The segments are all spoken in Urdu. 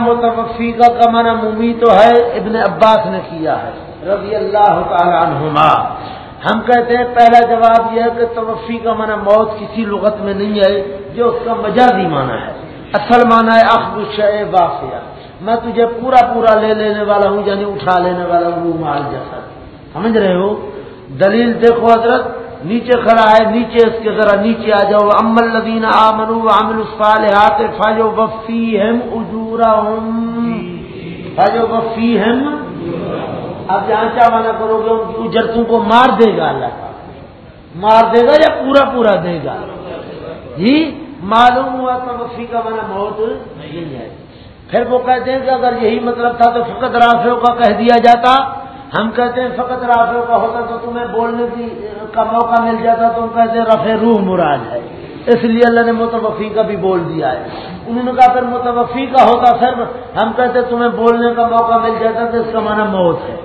متوفی کا کمانا ممی تو ہے، ابن عباس نے کیا ہے۔ رضی اللہ تعالیٰ عنہما۔ ہم کہتے ہیں، پہلا جواب یہ ہے کہ توفی کا معنی موت کسی لغت میں نہیں ہے، جو اس کا مجازی معنی ہے۔ اصل معنی ہے اخبش بافیہ میں تجھے پورا پورا لے لینے والا ہوں یعنی اٹھا لینے والا ہوں مال جیسا۔ سمجھ رہے ہو؟ دلیل دیکھو حضرت، نیچے کھڑا ہے، نیچے اس کے ذرا نیچے آ جاؤ۔ امل لدین آمنو عامل الصالحات فاجو وفی ہم اجورا فاجو وفی ہم اب جہاں چاہ والا کرو گے ان کی اجرتوں کو مار دے گا اللہ کا۔ مار دے گا یا پورا پورا دے گا؟ جی معلوم ہوا تو وفی کا مانا موت نہیں ہے۔ پھر وہ کہتے ہیں کہ اگر یہی مطلب تھا تو فقط رافیوں کا کہہ دیا جاتا۔ ہم کہتے ہیں فقط رافیوں کا ہوتا تو تمہیں بولنے کی کا موقع مل جاتا تو ہم کہتے ہیں رفع روح مراد ہے۔ اس لیے اللہ نے متوفی کا بھی بول دیا ہے۔ انہوں نے کہا پھر متوفی کا ہوتا سر، ہم کہتے تمہیں بولنے کا موقع مل جاتا تو اس کا معنی موت ہے۔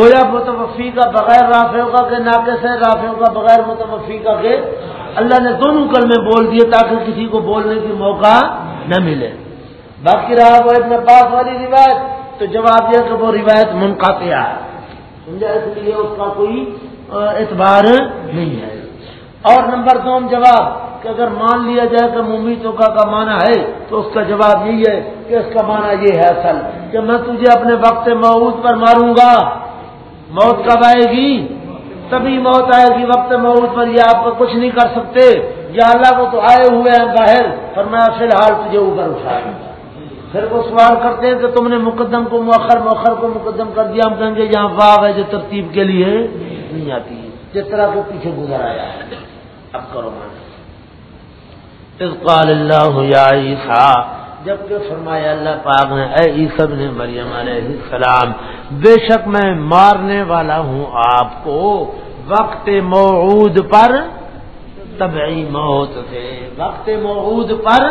گویا متوفی کا بغیر رافیوں کا کہ ناقص ہے رافیوں کا بغیر متوفی کا کہ اللہ نے دونوں کل میں بول دیے تاکہ کسی کو بولنے کی موقع نہ ملے۔ باقی رہا وہ ابن پاس والی روایت۔ تو جواب یہ کہ وہ روایت منقطع ہے۔ سمجھا؟ اس لیے اس کا کوئی اعتبار نہیں ہے۔ اور نمبر دو جواب کہ اگر مان لیا جائے کہ ممی کا کا معنی ہے تو اس کا جواب یہی ہے کہ اس کا معنی یہ ہے اصل کہ میں تجھے اپنے وقت موت پر ماروں گا۔ موت کب آئے گی؟ تبھی موت آئے گی، وقت موت پر یہ آپ کچھ نہیں کر سکتے۔ یا اللہ کو تو آئے ہوئے ہیں باہر، پر میں فی الحال تجھے اوپر اٹھا دوں گا پھر وہ سوال کرتے ہیں کہ تم نے مقدم کو مؤخر مؤخر کو مقدم کر دیا، ہم کہیں گے یہاں واو ہے جو ترتیب کے لیے نہیں آتی، جس طرح کے پیچھے گزر آیا ہے۔ اب کرو میں قال اللہ یا عیسیٰ جبکہ فرمایا اللہ پاک نے، اے عیسب نے مریم علیہ السلام، بے شک میں مارنے والا ہوں آپ کو۔ وقت موعود پر طبعی موت سے، وقت موعود پر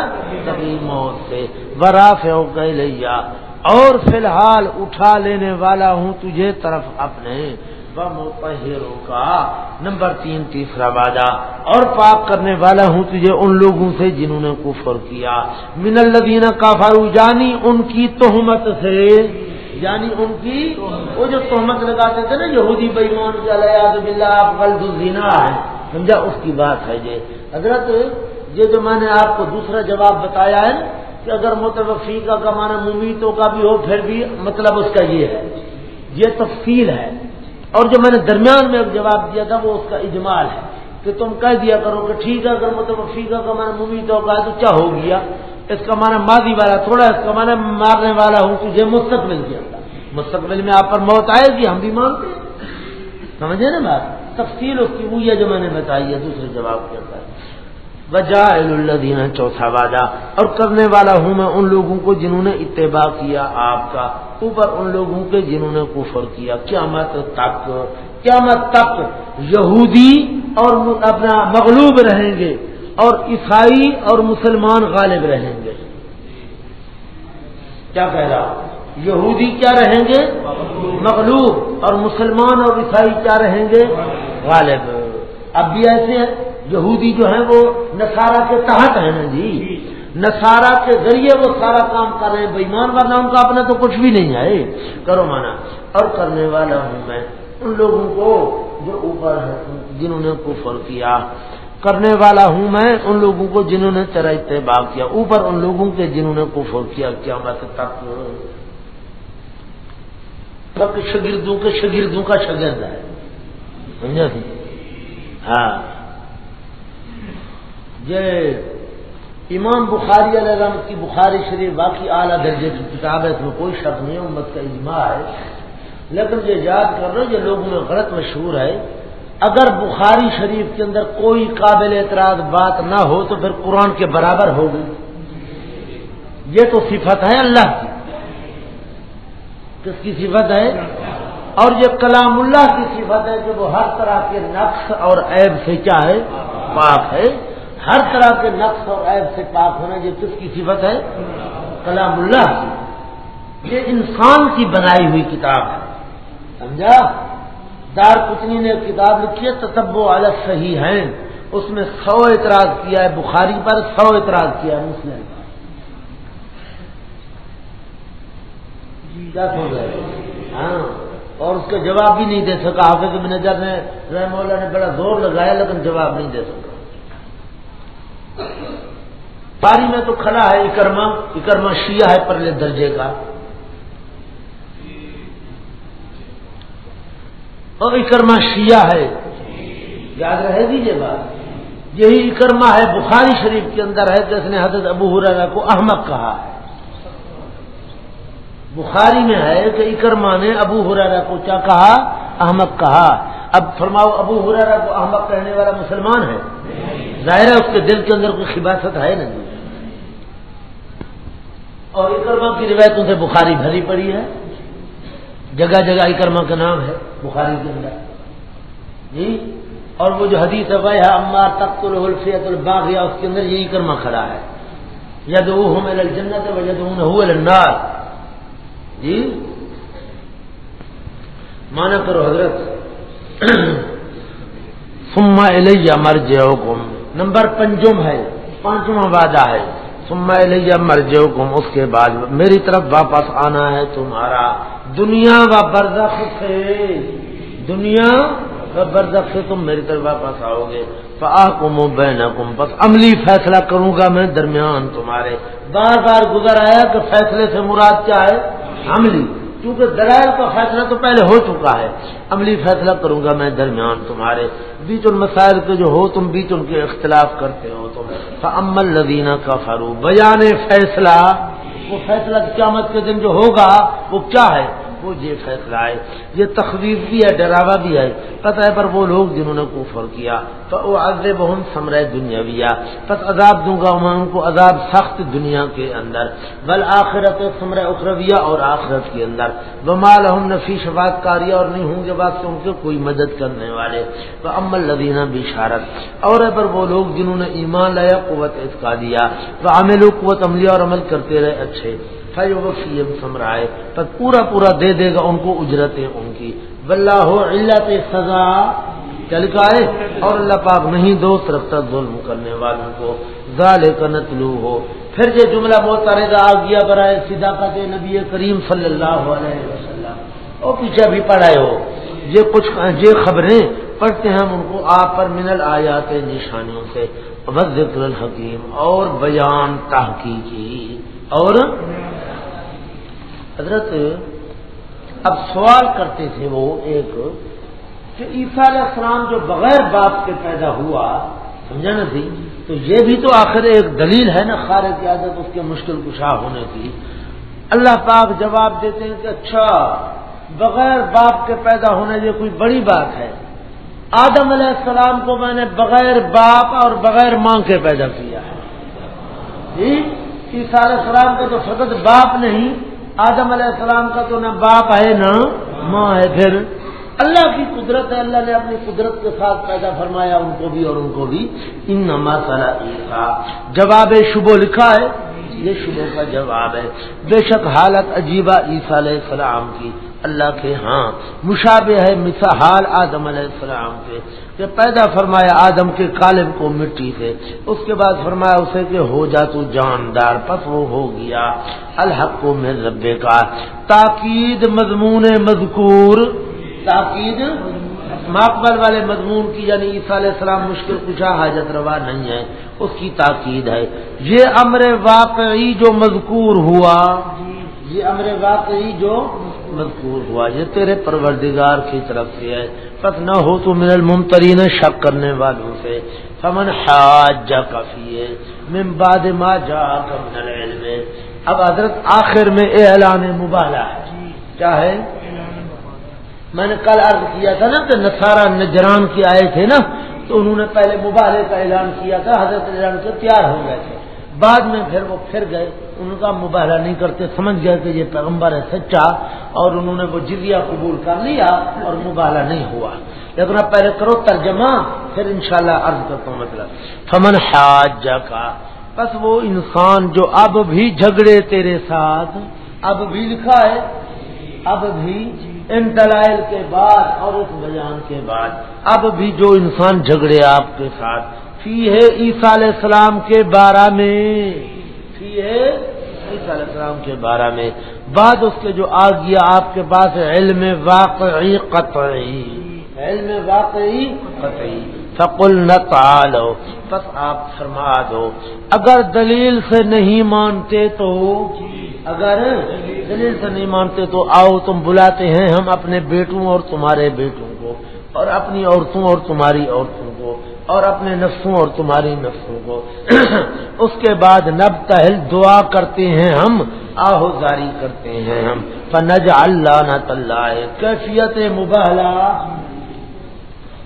طبعی موت سے۔ وراف لیا اور فی الحال اٹھا لینے والا ہوں تجھے طرف اپنے۔ کا۔ نمبر تین، تیسرا وعدہ، اور پاک کرنے والا ہوں تجھے ان لوگوں سے جنہوں نے کفر کیا۔ من الدین کافارو جانی یعنی ان کی تہمت سے۔ یعنی ان کی وہ جو تہمت لگاتے تھے نا، یہودی بےمان کے آپ ہے۔ سمجھا؟ اس کی بات ہے یہ۔ حضرت، یہ جو میں نے آپ کو دوسرا جواب بتایا ہے کہ اگر متوفی کا کمانا ممیتوں کا بھی ہو، پھر بھی مطلب اس کا یہ ہے۔ یہ تفصیل ہے۔ اور جو میں نے درمیان میں جواب دیا تھا وہ اس کا اجمال ہے کہ تم کہہ دیا کرو کہ ٹھیک ہے، اگر متوفی کا کمانا ممیتوں کا تو کیا ہو گیا۔ اس کا معنی مادی والا تھوڑا اس کا معنی مارنے والا ہوں، تجھے مستقبل کیا تھا مستقبل میں آپ پر موت آئے گی، ہم بھی مانتے ہیں۔ سمجھے نا بات؟ تفصیل اس کی وہ ہے جو میں نے بتائی ہے دوسرے جواب کے اندر۔ وجہ اللہ چوتھا وعدہ۔ اور کرنے والا ہوں میں ان لوگوں کو جنہوں نے اتباع کیا آپ کا، اوپر ان لوگوں کے جنہوں نے کفر کیا۔ قیامت تک قیامت تک یہودی اور اپنا مغلوب رہیں گے اور عیسائی اور مسلمان غالب رہیں گے۔ کیا کہہ رہا یہودی کیا رہیں گے؟ مغلوب۔ اور مسلمان اور عیسائی کیا رہیں گے؟ غالب۔ اب بھی ایسے ہیں؟ یہودی جو ہیں وہ نسارا کے تحت ہیں نا جی؟ نسارا کے ذریعے وہ سارا کام کر رہے ہیں۔ بےمان ورنہ ان کا اپنا تو کچھ بھی نہیں ہے۔ کرو مانا۔ اور کرنے والا ہوں میں۔ ان لوگوں کو جو اوپر ہے جنہوں نے کفر کیا۔ کرنے والا ہوں میں ان لوگوں کو جنہوں نے تیرا اتباع کیا۔ اوپر ان لوگوں کے جنہوں نے کفر کیا۔ کیا مت تک شگردوں کے شگردوں کا شگرد ہے۔ سمجھا ہاں۔ یہ امام بخاری علیہ رحمت کی بخاری شریف باقی اعلیٰ درجے کی کتاب ہے، اس میں کوئی شک نہیں امت کا اجماع ہے۔ لیکن یہ یاد کر رہے جو لوگوں میں غلط مشہور ہے۔ اگر بخاری شریف کے اندر کوئی قابل اعتراض بات نہ ہو تو پھر قرآن کے برابر ہوگی یہ تو صفت ہے اللہ کی۔ کس کی صفت ہے؟ اور یہ کلام اللہ کی صفت ہے کہ وہ ہر طرح کے نقص اور عیب سے کیا ہے پاک ہے۔ ہر طرح کے نقص اور عیب سے پاک ہونا یہ کس کی صفت ہے، کلام اللہ کی۔ یہ انسان کی بنائی ہوئی کتاب ہے۔ سمجھا؟ دار پتنی نے کتاب لکھی ہے تتب و عالت صحیح ہیں اس میں سو اعتراض کیا ہے، بخاری پر سو اعتراض کیا ہے، مسلم جی، کیا سن رہے ہاں۔ اور اس کا جواب بھی نہیں دے سکا، حافظ مینیجر نے رحم اللہ نے بڑا زور لگایا، لیکن جواب نہیں دے سکا۔ پاری میں تو کھڑا ہے اکرما اکرما شیعہ ہے، پرلے درجے کا۔ اور اکرما شیعہ ہے۔ یاد رہے گی یہ بات؟ یہی اکرما ہے بخاری شریف کے اندر ہے، جس نے حضرت ابو حرا کو احمد کہا ہے۔ بخاری میں ہے کہ اکرما نے ابو حرارا کو کیا کہا؟ احمد کہا۔ اب فرماؤ ابو حرارا کو احمد کہنے والا مسلمان ہے؟ ظاہر ہے اس کے دل کے اندر کوئی خباست ہے نہیں۔ اور اکرما کی روایتوں سے بخاری بھری پڑی ہے۔ جگہ جگہ اکرما کا نام ہے بخاری کے اندر۔ جی؟ اور وہ جو حدیث ہے امار تخت الفیت الباغ یا اس کے اندر یہی کرما کھڑا ہے۔ ید وہ میرا جنت ہے ید النار۔ جی؟ مانا کرو حضرت سما الیہ مر جم نمبر پنجم ہے، پانچواں وعدہ ہے. سما الیہ مر جم اس کے بعد میری طرف واپس آنا ہے تمہارا. دنیا و برزخ سے، دنیا و برزخ سے تم میری طرف واپس آؤ گے. کم بین کم بس عملی فیصلہ کروں گا میں درمیان تمہارے. بار بار گزر آیا کہ فیصلے سے مراد کیا ہے؟ عملی. کیونکہ دلائل کا فیصلہ تو پہلے ہو چکا ہے۔ عملی فیصلہ کروں گا میں درمیان تمہارے بیچ ان مسائل کے جو ہو تم بیچ ان کے اختلاف کرتے ہو تم۔ عمل لدینہ کا فروغ بیان فیصلہ، وہ فیصلہ قیامت کے دن جو ہوگا وہ کیا ہے؟ وہ یہ فیصلہ ہے یہ تخویف بھی ہے، ڈراوا بھی ہے۔ پتہ ہے، پر وہ لوگ جنہوں نے کفر کیا تو وہ عزب بہن سمرے دنیا پس عذاب دوں گا میں ان کو، عذاب سخت دنیا کے اندر۔ بل آخرت سمر اخرویہ اور آخرت کے اندر۔ بمال ہم نفی شفات کاریہ اور نہیں ہوں گے بات ان کے کوئی مدد کرنے والے۔ تو امل لدینہ بشارت۔ اور ہے، پر وہ لوگ جنہوں نے ایمان لایا، قوت اتکا دیا۔ تو عمل قوت عملی اور عمل کرتے رہے اچھے۔ سمرائے پر پورا پورا دے دے گا ان کو اجرتیں ان کی۔ بلّہ ہو علت سزا۔ چل ہے؟ اور اللہ پاک نہیں دوست رکھتا ظلم کرنے والوں کو۔ ظال کنتلو ہو پھر یہ جملہ بہت سارے گا آ گیا برائے سیدا نبی کریم صلی اللہ علیہ وسلم۔ اور پیچھے بھی پڑھائے ہو یہ کچھ یہ خبریں پڑھتے ہیں ہم ان کو آپ پر منل آیات نشانیوں سے۔ ذکر الحکیم اور بیان تحقیقی اور حضرت اب سوال کرتے تھے وہ ایک کہ عیسیٰ علیہ السلام جو بغیر باپ کے پیدا ہوا، سمجھا نا تھی تو یہ بھی تو آخر ایک دلیل ہے نا خارج عادت اس کے مشکل کشا ہونے کی۔ اللہ پاک جواب دیتے ہیں کہ اچھا بغیر باپ کے پیدا ہونے یہ کوئی بڑی بات ہے۔ آدم علیہ السلام کو میں نے بغیر باپ اور بغیر ماں کے پیدا کیا ہے۔ جی؟ عیسیٰ علیہ السلام کا تو فقط باپ نہیں آدم علیہ السلام کا تو نہ باپ ہے نہ ماں ہے، پھر اللہ کی قدرت ہے، اللہ نے اپنی قدرت کے ساتھ پیدا فرمایا ان کو بھی اور ان کو بھی۔ ان نماسا جواب شبو لکھا ہے۔ یہ شبو کا جواب ہے۔ بے شک حالت عجیبہ عیسیٰ علیہ السلام کی۔ اللہ کے ہاں۔ مشابہ ہے مثال آدم علیہ السلام کے، کہ پیدا فرمایا آدم کے کالب کو مٹی سے، اس کے بعد فرمایا اسے کہ ہو جا تو جاندار، پس وہ ہو گیا۔ الحق کو میں ربے کا تاکید مضمون مذکور، تاکید ماقبل والے مضمون کی یعنی عیسیٰ علیہ السلام مشکل کچھا حاجت روا نہیں ہے۔ اس کی تاکید ہے۔ یہ امر واقعی جو مذکور ہوا۔ یہ امر واقعی جو مذکور ہوا، یہ تیرے پروردگار کی طرف سے ہے۔ پت نہ ہو تو من الممترین، شک کرنے والوں سے۔ فمن حاج کافی ہے۔ من بعد ما جا من العلم۔ اب حضرت آخر میں اعلان مبالا ہے۔ جی، کیا ہے؟ میں نے کل عرض کیا تھا نا کہ نسارا نجران کی آئے تھے نا، تو انہوں نے پہلے مبالے کا اعلان کیا تھا، حضرت اعلان کے تیار ہو گئے تھے۔ بعد میں پھر وہ پھر گئے، ان کا مباہلہ نہیں کرتے، سمجھ گئے کہ یہ پیغمبر ہے سچا، اور انہوں نے وہ جزیہ قبول کر لیا اور مباہلہ نہیں ہوا۔ لیکن اب پہلے کرو ترجمہ، پھر انشاءاللہ عرض کرتا ہوں مطلب۔ فمن حاج کا بس وہ انسان جو اب بھی جھگڑے تیرے ساتھ، اب بھی لکھا ہے، اب بھی ان دلائل کے بعد اور اس بیان کے بعد۔ اب بھی جو انسان جھگڑے آپ کے ساتھ فی ہے عیسیٰ علیہ السلام کے بارہ میں۔ فی ہے عیسیٰ علیہ السلام کے بارے میں۔ بعد اس کے جو آ گیا آپ کے پاس علم واقعی قطعی۔ علم واقعی قطعی۔ فقل نہ تعالو، بس آپ فرما دو۔ اگر دلیل سے نہیں مانتے تو۔ اگر دلیل سے نہیں مانتے تو آؤ تم بلاتے ہیں ہم اپنے بیٹوں اور تمہارے بیٹوں کو اور اپنی عورتوں اور تمہاری عورتوں کو۔ اور اپنے نفسوں اور تمہاری نفسوں کو۔ اس کے بعد نب تہل دعا کرتے ہیں ہم آہو جاری کرتے ہیں ہم۔ فنج اللہ نہ طلّہ کیفیت مبہلا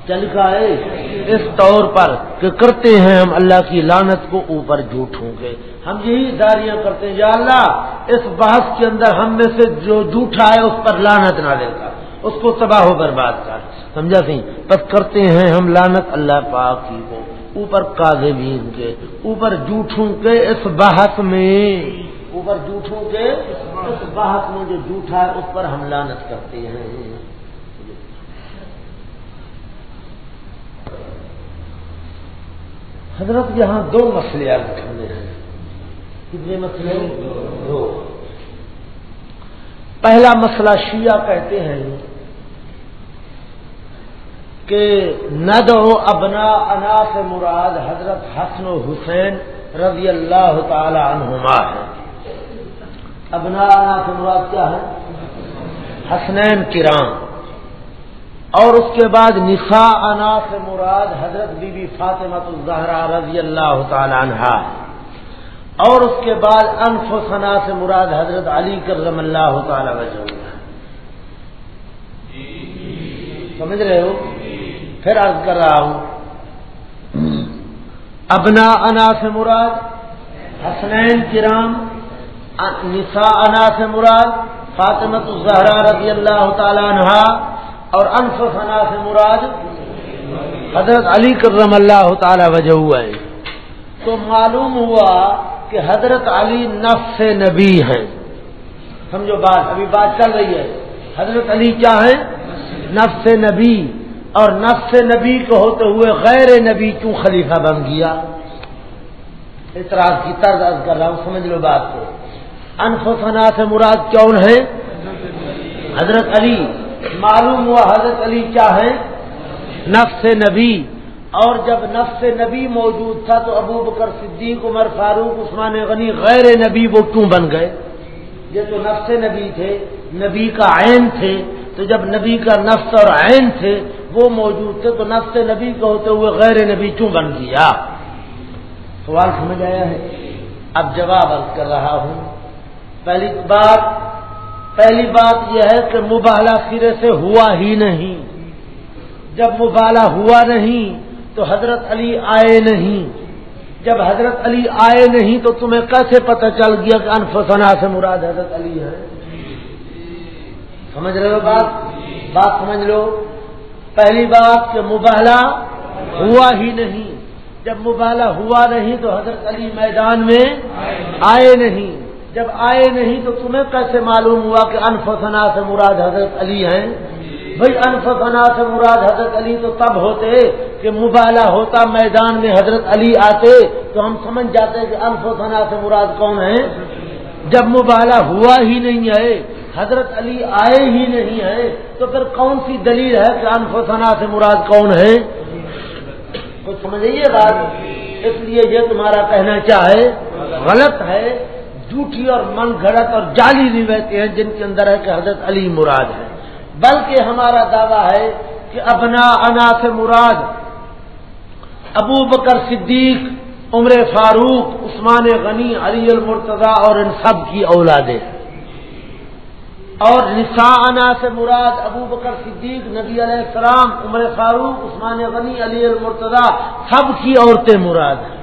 چل ہے؟ اس طور پر کہ کرتے ہیں ہم اللہ کی لانت کو اوپر جھوٹوں گے ہم یہی داریاں کرتے ہیں۔ یا اللہ، اس بحث کے اندر ہم میں سے جو جھوٹا ہے اس پر لانت نہ لے کر، اس کو تباہ و برباد کر۔ سمجھا سی بس کرتے ہیں ہم لانت اللہ پاک کی کو۔ اوپر کاظمین کے، اوپر جھوٹوں کے اس بحث میں۔ اوپر جھوٹوں کے اس بحث میں جو جھوٹا ہے، اس پر ہم لانت کرتے ہیں۔ حضرت یہاں دو مسئلے عرض کرنے ہیں۔ کتنے مسئلے؟ دو۔ پہلا مسئلہ شیعہ کہتے ہیں کہ ند و ابنا انا سے مراد حضرت حسن و حسین رضی اللہ تعالی عنہما ہے۔ ابنا انا سے مراد کیا ہے؟ حسنین کرام۔ اور اس کے بعد نسا انا سے مراد حضرت بی بی فاطمہ الزہرا رضی اللہ تعالی عنہ اور اس کے بعد انف و ثنا سے مراد حضرت علی کرم اللہ تعالی وجہ۔ سمجھ رہے ہو؟ پھر عرض کر رہا ہوں۔ ابنا انا سے مراد، حسنین کرام نسا انا سے مراد فاطمت الزہرا رضی اللہ تعالی عنہ اور انف ثنا سے مراد، حضرت علی کرم اللہ تعالی وجہ ہوا ہے۔ تو معلوم ہوا کہ حضرت علی نفس نبی ہیں سمجھو بات، ابھی بات چل رہی ہے۔ حضرت علی کیا ہے نفس نبی۔ اور نفس نبی کو ہوتے ہوئے غیر نبی کیوں خلیفہ بن گیا؟ اعتراض کی طرز کر رہا ہوں، سمجھ لو بات کو۔ انف ثنا سے مراد کون ہے حضرت علی۔ معلوم ہوا حضرت علی کیا ہے نفس نبی۔ اور جب نفس نبی موجود تھا تو ابو بکر صدیق، عمر فاروق، عثمان غنی غیر نبی وہ کیوں بن گئے؟ یہ تو نفس نبی تھے، نبی کا عین تھے۔ تو جب نبی کا نفس اور عین تھے وہ موجود تھے تو نفس نبی کو ہوتے ہوئے غیر نبی کیوں بن گیا؟ سوال سمجھ آیا ہے؟ اب جواب عرض کر رہا ہوں۔ پہلی بات پہلی بات یہ ہے کہ مبالا سرے سے ہوا ہی نہیں۔ جب مبالا ہوا نہیں تو حضرت علی آئے نہیں۔ جب حضرت علی آئے نہیں تو تمہیں کیسے پتہ چل گیا کہ انفسنا سے مراد حضرت علی ہے؟ سمجھ رہے ہو بات؟ بات سمجھ لو۔ پہلی بات کہ مبالا ہوا ہی نہیں۔ جب مبالا ہوا نہیں تو حضرت علی میدان میں آئے نہیں۔ جب آئے نہیں تو تمہیں کیسے معلوم ہوا کہ انفسنا سے مراد حضرت علی ہیں؟ بھائی انفسنا سے مراد حضرت علی تو تب ہوتے کہ مبالا ہوتا میدان میں حضرت علی آتے تو ہم سمجھ جاتے کہ انفسنا سے مراد کون ہے جب مبالا ہوا ہی نہیں ہے حضرت علی آئے ہی نہیں ہے تو پھر کون سی دلیل ہے کہ انفسنا سے مراد کون ہے؟ کچھ سمجھیے بات؟ اس لیے یہ تمہارا کہنا چاہے، غلط ہے، جھوٹھی اور من گھڑت اور جعلی روایتیں ہیں جن کے اندر ہے کہ حضرت علی مراد ہے بلکہ ہمارا دعویٰ ہے کہ ابنا انا سے مراد ابو بکر صدیق، عمر فاروق، عثمان غنی، علی المرتضی اور ان سب کی اولادیں۔ اور انا سے مراد ابو بکر صدیق نبی علیہ السلام، عمر فاروق، عثمان غنی، علی المرتضی، سب کی عورتیں مراد ہیں۔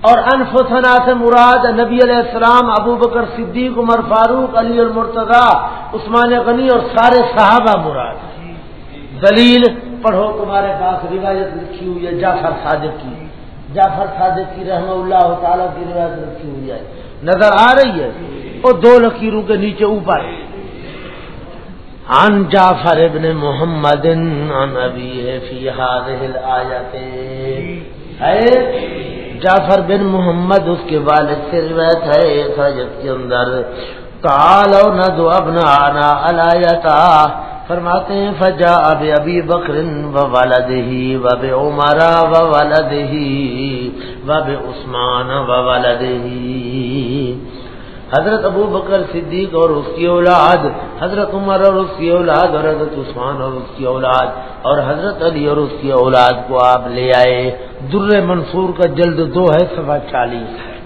اور انفسنا سے مراد نبی علیہ السلام، ابو بکر صدیق، عمر فاروق، علی المرتضی، عثمان غنی اور سارے صحابہ مراد دلیل پڑھو تمہارے پاس روایت لکھی ہوئی ہے، جعفر صادق کی جعفر صادق کی رحمہ اللہ تعالیٰ کی روایت لکھی ہوئی ہے۔ نظر آ رہی ہے؟ وہ دو لکیروں کے نیچے اوپر۔ عن جعفر ابن محمد عن ابی فی هذه الآیت۔ ہے، جعفر بن محمد اس کے والد سے روایت ہے حجت کے اندر۔ تالو نہ دو ابنا آنا الاتا فرماتے ہیں فجا اب ابی بکر و والد ہی وب عمرا و والد ہی وب عثمان و والد حضرت ابو بکر صدیق اور اس کی اولاد، حضرت عمر اور اس کی اولاد، اور حضرت عثمان اور اس کی اولاد، اور حضرت علی اور اس کی اولاد کو آپ لے آئے۔ در منصور کا جلد دو ہے، سوا چالیس ہے۔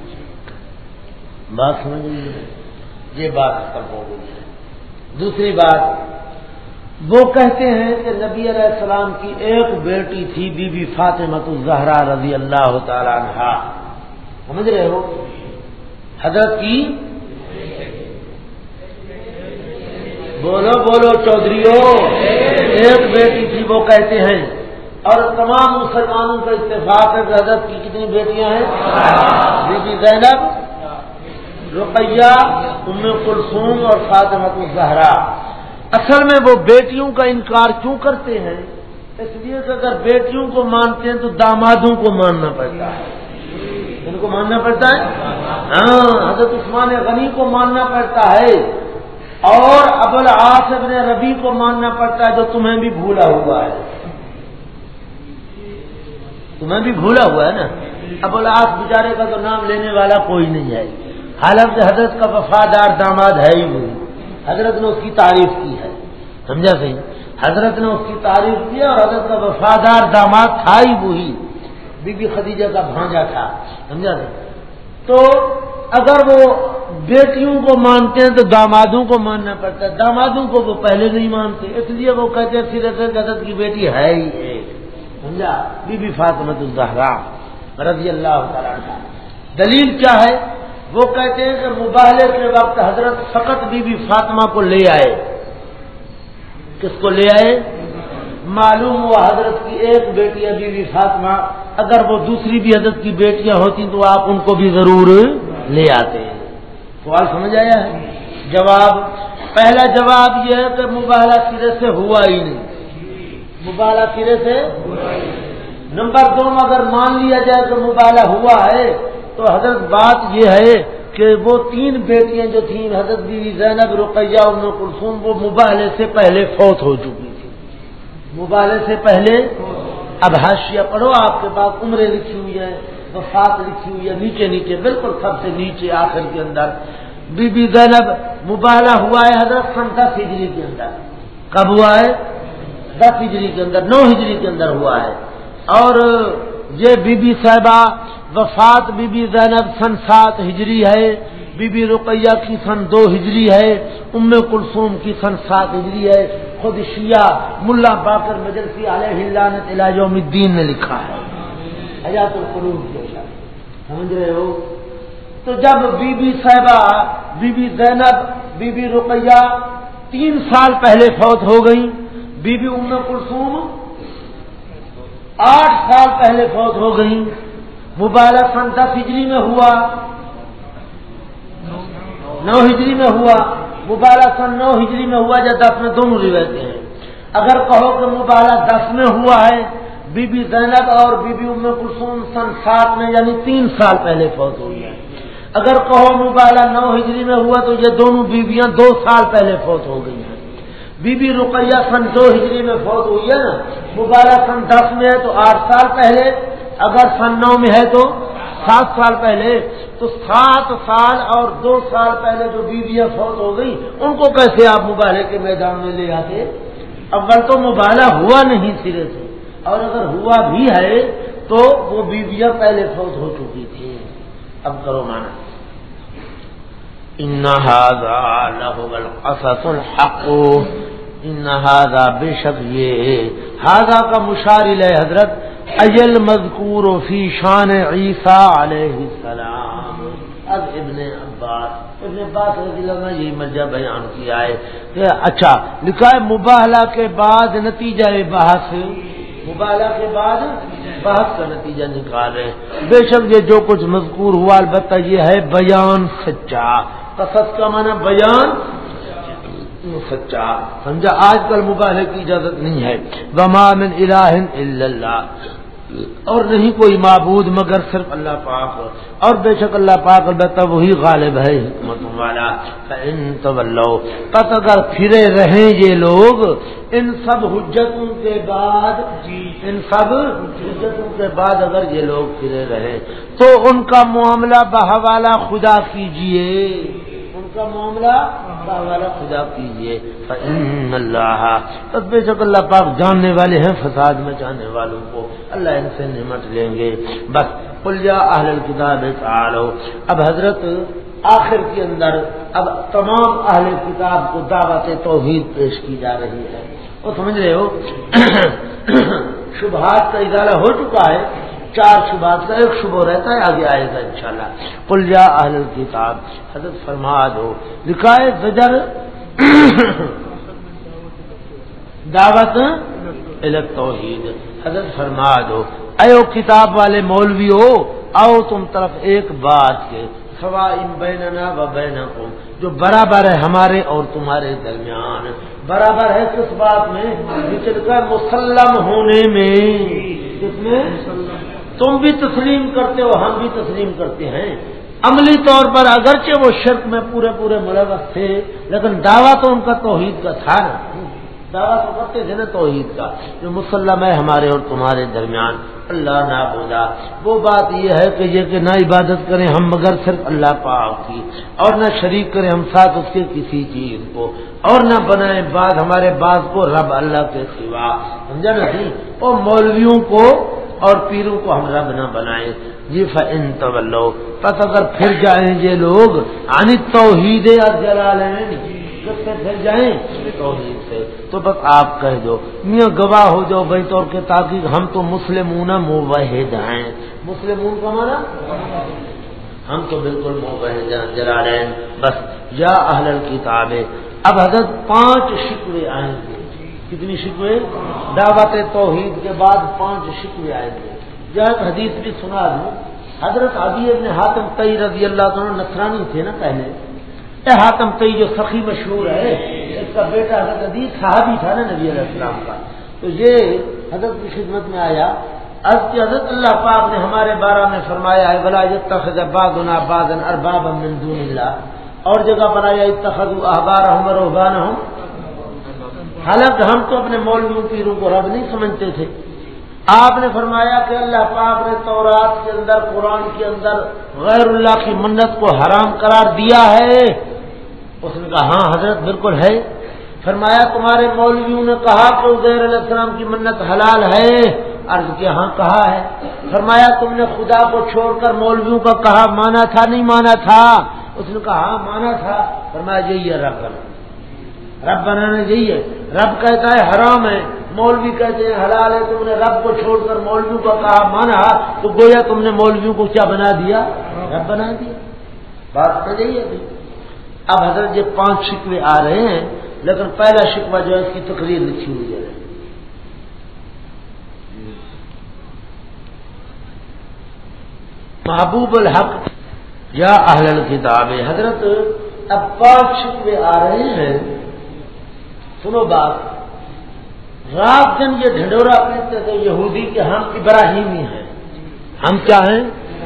بات سمجھ یہ بات ختم ہو گئی ہے۔ دوسری بات، وہ کہتے ہیں کہ نبی علیہ السلام کی ایک بیٹی تھی، بی بی فاطمت الزہرا رضی اللہ تعالیٰ عنہ سمجھ رہے ہو؟ حضرت کی بولو بولو چودھریو۔ ایک بیٹی تھی، وہ کہتے ہیں، اور تمام مسلمانوں کا اتفاق ہے کہ حضرت کی کتنی بیٹیاں ہیں؟ بی بی زینب، رقیہ، ام کلثوم اور فاطمت الزہرا۔ اصل میں وہ بیٹیوں کا انکار کیوں کرتے ہیں؟ اس لیے کہ اگر بیٹیوں کو مانتے ہیں تو دامادوں کو ماننا پڑتا ہے۔ ان کو ماننا پڑتا ہے؟ ہاں حضرت عثمان غنی کو ماننا پڑتا ہے۔ اور ابل آصف نے ربی کو ماننا پڑتا ہے جو تمہیں بھی بھولا ہوا ہے۔ تمہیں بھی بھولا ہوا ہے نا؟ ابو آس بیچارے کا تو نام لینے والا کوئی نہیں ہے۔ حالانکہ حضرت کا وفادار داماد ہے ہی وہی۔ حضرت نے اس کی تعریف کی ہے۔ سمجھا صحیح حضرت نے اس کی تعریف کی اور حضرت کا وفادار داماد تھا ہی وہی۔ بی بی خدیجہ کا بھانجا تھا۔ سمجھا صحیح تو اگر وہ بیٹیوں کو مانتے ہیں تو دامادوں کو ماننا پڑتا ہے۔ دامادوں کو وہ پہلے نہیں مانتے، اس لیے وہ کہتے ہیں سیرت حضرت کی بیٹی ہے ہی ہے سمجھا؟ بی بی فاطمت الزہرا رضی اللہ تعالیٰ دلیل کیا ہے؟ وہ کہتے ہیں کہ مباہلے کے وقت حضرت فقط بی بی فاطمہ کو لے آئے۔ کس کو لے آئے؟ معلوم ہوا حضرت کی ایک بیٹی ہے بی بی فاطمہ۔ اگر وہ دوسری بھی حضرت کی بیٹیاں ہوتی تو آپ ان کو بھی ضرور لے آتے ہیں۔ سوال سمجھ آیا ہے؟ جواب، پہلا جواب یہ ہے کہ مباہلہ سرے سے ہوا ہی نہیں۔ مباہلہ سرے سے نمبر دو، اگر مان لیا جائے کہ مباہلہ ہوا ہے، تو حضرت بات یہ ہے کہ وہ تین بیٹیاں جو تھیں، حضرت بیوی زینب، رقیہ ام کلثوم، وہ مبالے سے پہلے فوت ہو چکی تھی مبالے سے پہلے، اب حاشیہ پڑھو، آپ کے پاس عمریں لکھی ہوئی ہیں۔ وفات لکھی ہوئی ہے نیچے نیچے، بالکل سب سے نیچے آخر کے اندر۔ بی بی زینب مبالہ ہوا ہے حضرت سن دس ہجری کے اندر۔ کب ہوا ہے؟ دس ہجری کے اندر، نو ہجری کے اندر ہوا ہے۔ اور یہ بی بی صاحبہ وفات بی بی زینب سن سات ہجری ہے۔ بی بی رقیہ کی سن دو ہجری ہے۔ ام کلثوم کی سن سات ہجری ہے۔ خود شیعہ ملا باقر مجلسی علیہ اللہ یوم الدین نے لکھا ہے۔ حیات القلوب کے سمجھ رہے ہو؟ تو جب بی بی صاحبہ، بی بی زینب، بی بی رقیہ تین سال پہلے فوت ہو گئی بی بی ام کلثوم آٹھ سال پہلے فوت ہو گئی مبارک سن دس ہجری میں ہوا، نو ہجری میں ہوا، مبارک سن نو ہجری میں ہوا یا دس میں دونوں روایتیں ہیں۔ اگر کہو کہ مبارک دس میں ہوا ہے بی بی زینب اور بی بی ام کلثوم سن سات میں یعنی تین سال پہلے فوت ہوئی ہے اگر کہو مبارہ نو ہجری میں ہوا تو یہ دونوں بیویاں دو سال پہلے فوت ہو گئی ہیں۔ بی بی رقیہ سن دو ہجری میں فوت ہوئی ہے نا مبارک سن دس میں ہے تو آٹھ سال پہلے۔ اگر سن نو میں ہے تو سات سال پہلے۔ تو سات سال اور دو سال پہلے جو بیویاں فوت ہو گئی، ان کو کیسے آپ مبالے کے میدان میں لے آتے؟ اول تو مبالہ ہوا نہیں سرے سے اور اگر ہوا بھی ہے تو وہ بیویاں پہلے فوت ہو چکی تھی اب کرو مانا۔ الحق۔ ان ہاضا بے شک یہ ہاضا کا مشارل ہے حضرت اجل مذکور فی شان عیسیٰ علیہ السلام۔ اب ابن عباس ابن عباس رضی اللہ یہی مرجع بیان کیا ہے کہ اچھا لکھا ہے مباہلہ کے بعد نتیجہ بحث۔ مباہلہ کے بعد بحث کا نتیجہ نکالے بے شک یہ جو کچھ مذکور ہوا البتہ یہ ہے بیان سچا۔ قصد کا معنی بیان سچا۔ سمجھا؟ آج کل مباہلے کی اجازت نہیں ہے۔ وما من الہ الا اللہ اور نہیں کوئی معبود مگر صرف اللہ پاک. اور بے شک اللہ پاک البتہ وہی غالب ہے حکمت والا. پت اگر پھرے رہیں یہ لوگ، ان سب حجتوں کے بعد جی ان سب حجتوں کے بعد اگر یہ لوگ پھرے رہیں، تو ان کا معاملہ بہوالا خدا کیجیے. کا معاملہ والا خدا کیجیے اللہ بے شک اللہ پاک جاننے والے ہیں، فساد میں جانے والوں کو اللہ ان سے نمٹ لیں گے۔ بس پلیا اہل کتاب تعالو، اب حضرت آخر کے اندر اب تمام اہل کتاب کو دعوت توحید پیش کی جا رہی ہے۔ وہ سمجھ رہے ہو؟ شبہات کا اضافہ ہو چکا ہے۔ چار شبات کا ایک شبہ رہتا ہے، آگے آئے گا انشاءاللہ۔ شاء اللہ اہل کتاب حضرت فرما دو۔ لکھا ہے زجر دعوت توحید حضرت فرما دو۔ اے کتاب والے مولوی ہو آؤ تم طرف ایک بات کے۔ سوا بیننا و بینکم، جو برابر ہے ہمارے اور تمہارے درمیان۔ برابر ہے کس بات میں؟ مسلم ہونے میں۔ کس میں؟ تم بھی تسلیم کرتے ہو، ہم بھی تسلیم کرتے ہیں۔ عملی طور پر اگرچہ وہ شرک میں پورے پورے ملوث تھے، لیکن دعویٰ تو ان کا توحید کا تھا نا۔ دعویٰ تو کرتے تھے نا توحید کا، جو مسلم ہے ہمارے اور تمہارے درمیان۔ اللہ نہ بولا وہ بات یہ ہے کہ یہ کہ نہ عبادت کریں ہم، مگر صرف اللہ پاک کی۔ اور نہ شریک کریں ہم ساتھ اس کے کسی چیز کو۔ اور نہ بنائیں بعد ہمارے بعض کو رب اللہ کے سوا۔ سمجھا نا جی وہ مولویوں کو اور پیروں کو ہم رب نہ بنائیں۔ جی فن تو پس اگر پھر جائیں یہ لوگ آنی توحید جلال پھر جائیں توحید سے۔ تو بس آپ کہہ دو، میاں گواہ ہو جاؤ بھائی طور کے تاکہ ہم تو مسلمون موحد ہیں۔ مسلمون کا مانا ہم تو بالکل موحد ہیں، جلالین۔ بس، یا اہل کتابیں اب حضرت پانچ شکوے آئیں گے۔ کتنی شکوے؟ دعوت توحید کے بعد پانچ شکوے آئے گے ایک حدیث بھی سنا دوں۔ حضرت ابھی ابن حاتم تئی رضی اللہ عنہ نصرانی تھے نا پہلے۔ اے حاتم تئی جو سخی مشہور ہے، اس کا بیٹا حضرت عدیز صحابی تھا نا نبی علیہ السلام کا۔ تو یہ حضرت کی خدمت میں آیا۔ اب کی حضرت اللہ پاک نے ہمارے بارہ میں فرمایا ہے بلا اتخذ بادنا بادن ارباب من دون اللہ۔ اور جگہ بنایا اتخذ احبار ہوں حالانکہ ہم تو اپنے مولویوں پیروں کو رب نہیں سمجھتے تھے۔ آپ نے فرمایا کہ اللہ پاک نے تورات کے اندر، قرآن کے اندر غیر اللہ کی منت کو حرام قرار دیا ہے۔ اس نے کہا ہاں حضرت، بالکل ہے۔ فرمایا، تمہارے مولویوں نے کہا کہ علیہ السلام کی منت حلال ہے۔ عرض کیا ہاں کہا ہے۔ فرمایا، تم نے خدا کو چھوڑ کر مولویوں کا کہا، مانا تھا، نہیں مانا تھا۔ اس نے کہا ہاں مانا تھا۔ فرمایا یہی ہے رب۔ رب بنانا یہی ہے رب کہتا ہے حرام ہے۔ مولوی کہتے ہیں حلال ہے۔ تم نے رب کو چھوڑ کر مولویوں کو کہا، مانا تو گویا تم نے مولویوں کو کیا بنا دیا؟ رب بنا دیا۔ بات تو یہی ہے؟ اب حضرت یہ پانچ شکوے آ رہے ہیں، لیکن پہلا شکوہ جو ہے اس کی تقریر لکھی ہوئی ہے۔ محبوب الحق یا اہل کتاب حضرت اب پانچ شکوے آ رہے ہیں۔ سنو بات۔ رات دن یہ ڈھنڈورا کہتے تھے یہودی کہ ہم ابراہیمی ہیں۔ ہم کیا ہیں؟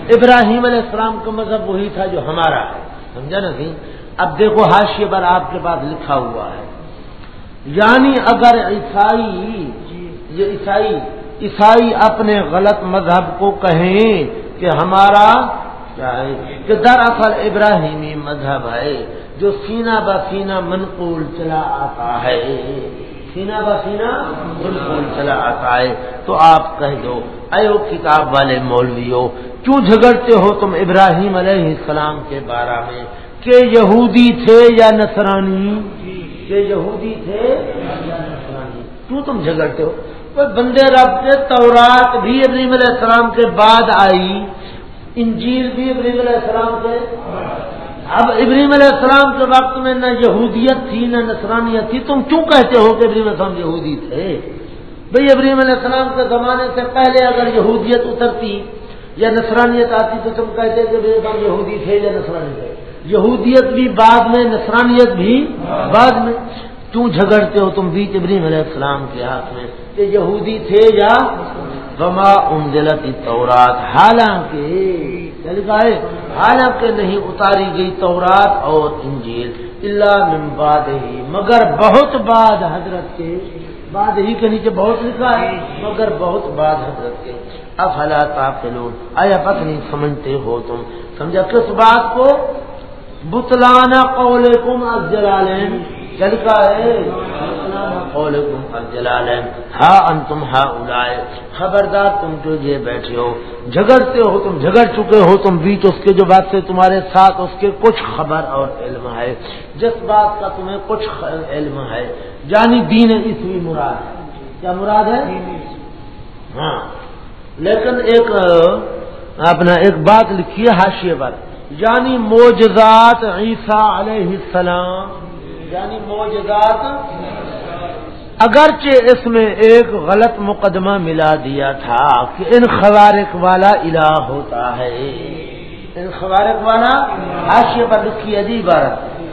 ابراہیم علیہ السلام کا مذہب وہی تھا جو ہمارا ہے۔ سمجھا نا سی اب دیکھو حاشیے پر آپ کے پاس لکھا ہوا ہے۔ یعنی اگر عیسائی یہ عیسائی عیسائی اپنے غلط مذہب کو کہیں کہ ہمارا کیا ہے؟ کہ دراصل ابراہیمی مذہب ہے۔ جو سینہ بسینہ منقول چلا آتا ہے۔ سینا بسینا بالکل چلا آتا ہے۔ تو آپ کہہ دو، اے کتاب والے مولویو، کیوں جھگڑتے ہو تم ابراہیم علیہ السلام کے بارے میں؟ کہ یہودی تھے یا نصرانی؟ کہ یہودی تھے یا نصرانی؟ کیوں تم جھگڑتے ہو؟ بندے رب کے تورات بھی ابراہیم علیہ السلام کے بعد آئی، انجیل بھی ابراہیم علیہ السلام کے اب ابراہیم علیہ السلام کے وقت میں نہ یہودیت تھی، نہ نصرانیت تھی۔ تم کیوں کہتے ہو کہ ابراہیم السلام یہودی تھے؟ بھئی ابراہیم علیہ السلام کے زمانے سے پہلے اگر یہودیت اترتی یا نصرانیت آتی تو تم کہتے کہ ابراہیم یہودی تھے یا نصرانی تھے۔ یہودیت بھی بعد میں، نصرانیت بھی بعد میں۔ کیوں جھگڑتے ہو تم بیچ ابراہیم علیہ السلام کے ہاتھ میں؟ کہ یہودی تھے یا وما انزلت تورات حالانکہ لکھا ہے حالانکہ نہیں اتاری گئی تورات اور انجیل اللہ من بعد ہی مگر بہت بعد حضرت کے۔ بعد ہی کے نیچے بہت لکھا ہے، مگر بہت بعد حضرت کے۔ افلا تاقلون آیا پتہ نہیں سمجھتے ہو تم۔ سمجھا کس بات کو؟ بتلانا قولکم از جلالین۔ چلکا ہے۔ ہاں انتم ہاں اڑائے خبردار تم جو یہ بیٹھے ہو جھگڑتے ہو تم جھگڑ چکے ہو تم بیچ اس کے جو بات سے تمہارے ساتھ اس کے کچھ خبر اور علم ہے۔ جس بات کا تمہیں کچھ علم ہے جانی دین اس بھی مراد ہے۔ کیا مراد ہے؟ ہاں۔ لیکن ایک اپنا ایک بات لکھی ہے حاشیے پر۔ یعنی موجزات عیسیٰ علیہ السلام۔ یعنی موجزات اگرچہ اس میں ایک غلط مقدمہ ملا دیا تھا کہ ان خوارق والا الہ ہوتا ہے۔ ان خوارق والا حاشیے پر لکھی عجیب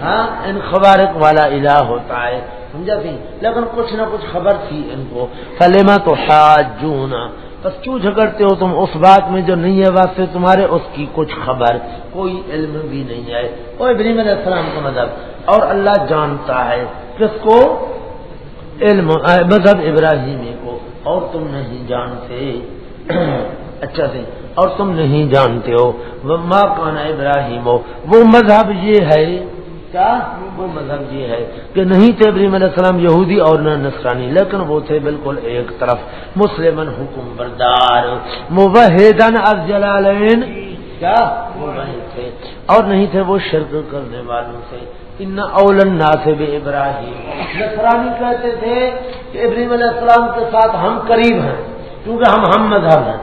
ہاں ان خوارق والا الہ ہوتا ہے۔ سمجھا سی لیکن کچھ نہ کچھ خبر تھی ان کو۔ فلیما تو حاجونا بس کیوں جھگڑتے ہو تم اس بات میں جو نہیں ہے واسطے تمہارے؟ اس کی کچچھ خبر، کوئی علم بھی نہیں ہے۔ کوئی ابراہیم علیہ السلام کا مذہب۔ اور اللہ جانتا ہے کس کو؟ علم مذہب ابراہیمی کو۔ اور تم نہیں جانتے۔ اچھا سے اور تم نہیں جانتے ہو۔ وہ ماں کانا ابراہیم۔ ہو وہ مذہب یہ ہے کیا وہ مذہب یہ ہے کہ نہیں تھے ابراہیم علیہ السلام یہودی اور نہ نسرانی لیکن وہ تھے بالکل ایک طرف۔ مسلمن حکم بردار۔ مبحدن از جلالین۔ کیا؟ وہ نہیں تھے۔ اور نہیں تھے وہ شرک کرنے والوں سے۔ ان اولن ناصب ابراہیم۔ نسرانی کہتے تھے کہ ابراہیم علیہ السلام کے ساتھ ہم قریب ہیں کیونکہ ہم ہم مذہب ہیں۔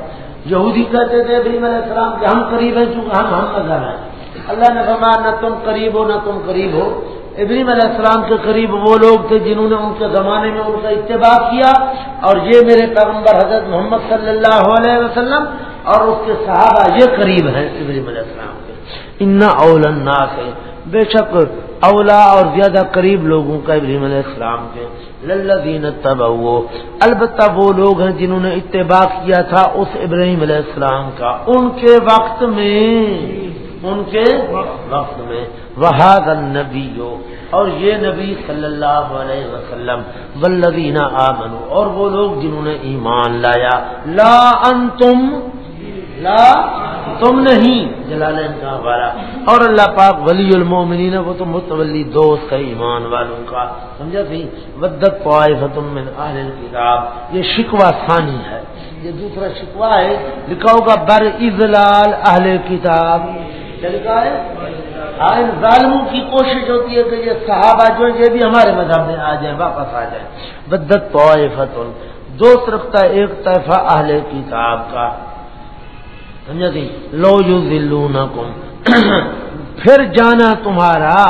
یہودی کہتے تھے ابراہیم علیہ السلام کے ہم قریب ہیں کیونکہ ہم ہم مذہب ہیں۔ اللہ نے فرمایا، نہ تم قریب ہو، نہ تم قریب ہو۔ ابراہیم علیہ السلام کے قریب وہ لوگ تھے جنہوں نے ان کے زمانے میں ان کا اتباع کیا۔ اور یہ میرے پیغمبر حضرت محمد صلی اللہ علیہ وسلم اور اس کے صحابہ یہ قریب ہیں ابراہیم علیہ السلام کے۔ ان اول سے بے شک اولا اور زیادہ قریب لوگوں کا ابراہیم علیہ السلام کے۔ للذین تب البتہ وہ لوگ ہیں جنہوں نے اتباع کیا تھا اس ابراہیم علیہ السلام کا۔ ان کے وقت میں۔ ان کے وقت میں وہاد النبی اور یہ نبی صلی اللہ علیہ وسلم ولدینہ آمنو اور وہ لوگ جنہوں نے ایمان لایا۔ لا انتم، لا، تم نہیں، جلال کا والا۔ اور اللہ پاک ولی المومنین وہ تو متولی دوست ہے ایمان والوں کا۔ سمجھا سی ودت پوائے فتم من اہل کتاب یہ شکوہ ثانی ہے۔ یہ دوسرا شکوہ ہے۔ لکھا ہوگا، بر اضلال اہل کتاب طریقہ ہے۔ ہاں ان ظالموں کی کوشش ہوتی ہے کہ یہ صحابہ جو یہ بھی ہمارے مذہب میں آ جائیں واپس آ جائیں بدت طوائفت دوست رکھتا ہے ایک طرفہ اہل کتاب کا۔ سمجھا تھی لو یو پھر جانا تمہارا،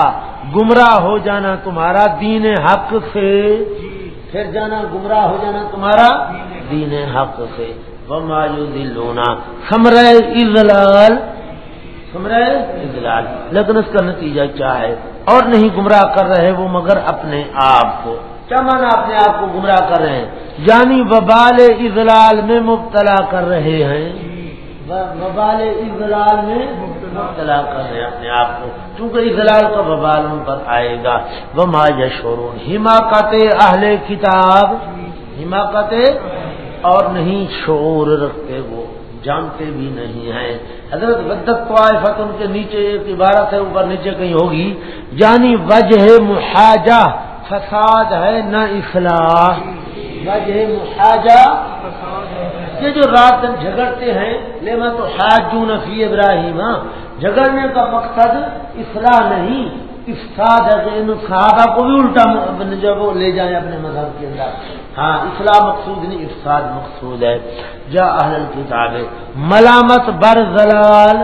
گمراہ ہو جانا تمہارا دین حق سے۔ پھر جانا، گمراہ ہو جانا تمہارا دین حق سے۔ وہ مایو دلونا سمر اضلال اضلال لیکن اس کا نتیجہ کیا ہے؟ اور نہیں گمراہ کر رہے وہ مگر اپنے آپ کو۔ کیا مانا اپنے آپ کو گمراہ کر رہے ہیں؟ یعنی وبال اضلال میں مبتلا کر رہے ہیں۔ وبال اضلال میں مبتلا کر رہے ہیں اپنے آپ کو۔ کیونکہ اضلال کا وبال ان پر آئے گا۔ وہ ما یشورون حماقت اہل کتاب۔ حماقت اور نہیں شعور رکھتے وہ۔ جانتے بھی نہیں ہیں۔ حضرت بدت طوائفت ان کے نیچے ایک عبارت ہے، اوپر نیچے کہیں ہوگی یعنی وجہ محاجہ، فساد ہے، نہ اصلاح۔ وجہ محاجہ، یہ جو رات دن جھگڑتے ہیں لیما تو حاجون فی ابراہیم۔ ہاں، جھگڑنے کا مقصد اصلاح نہیں۔ افساد ہے کہ ان صحابہ کو بھی الٹا جب وہ لے جائیں اپنے مذہب کے اندر۔ ہاں اصلاح مقصود نہیں افساد مقصود ہے۔ جا اہل کتاب ملامت بر زلال۔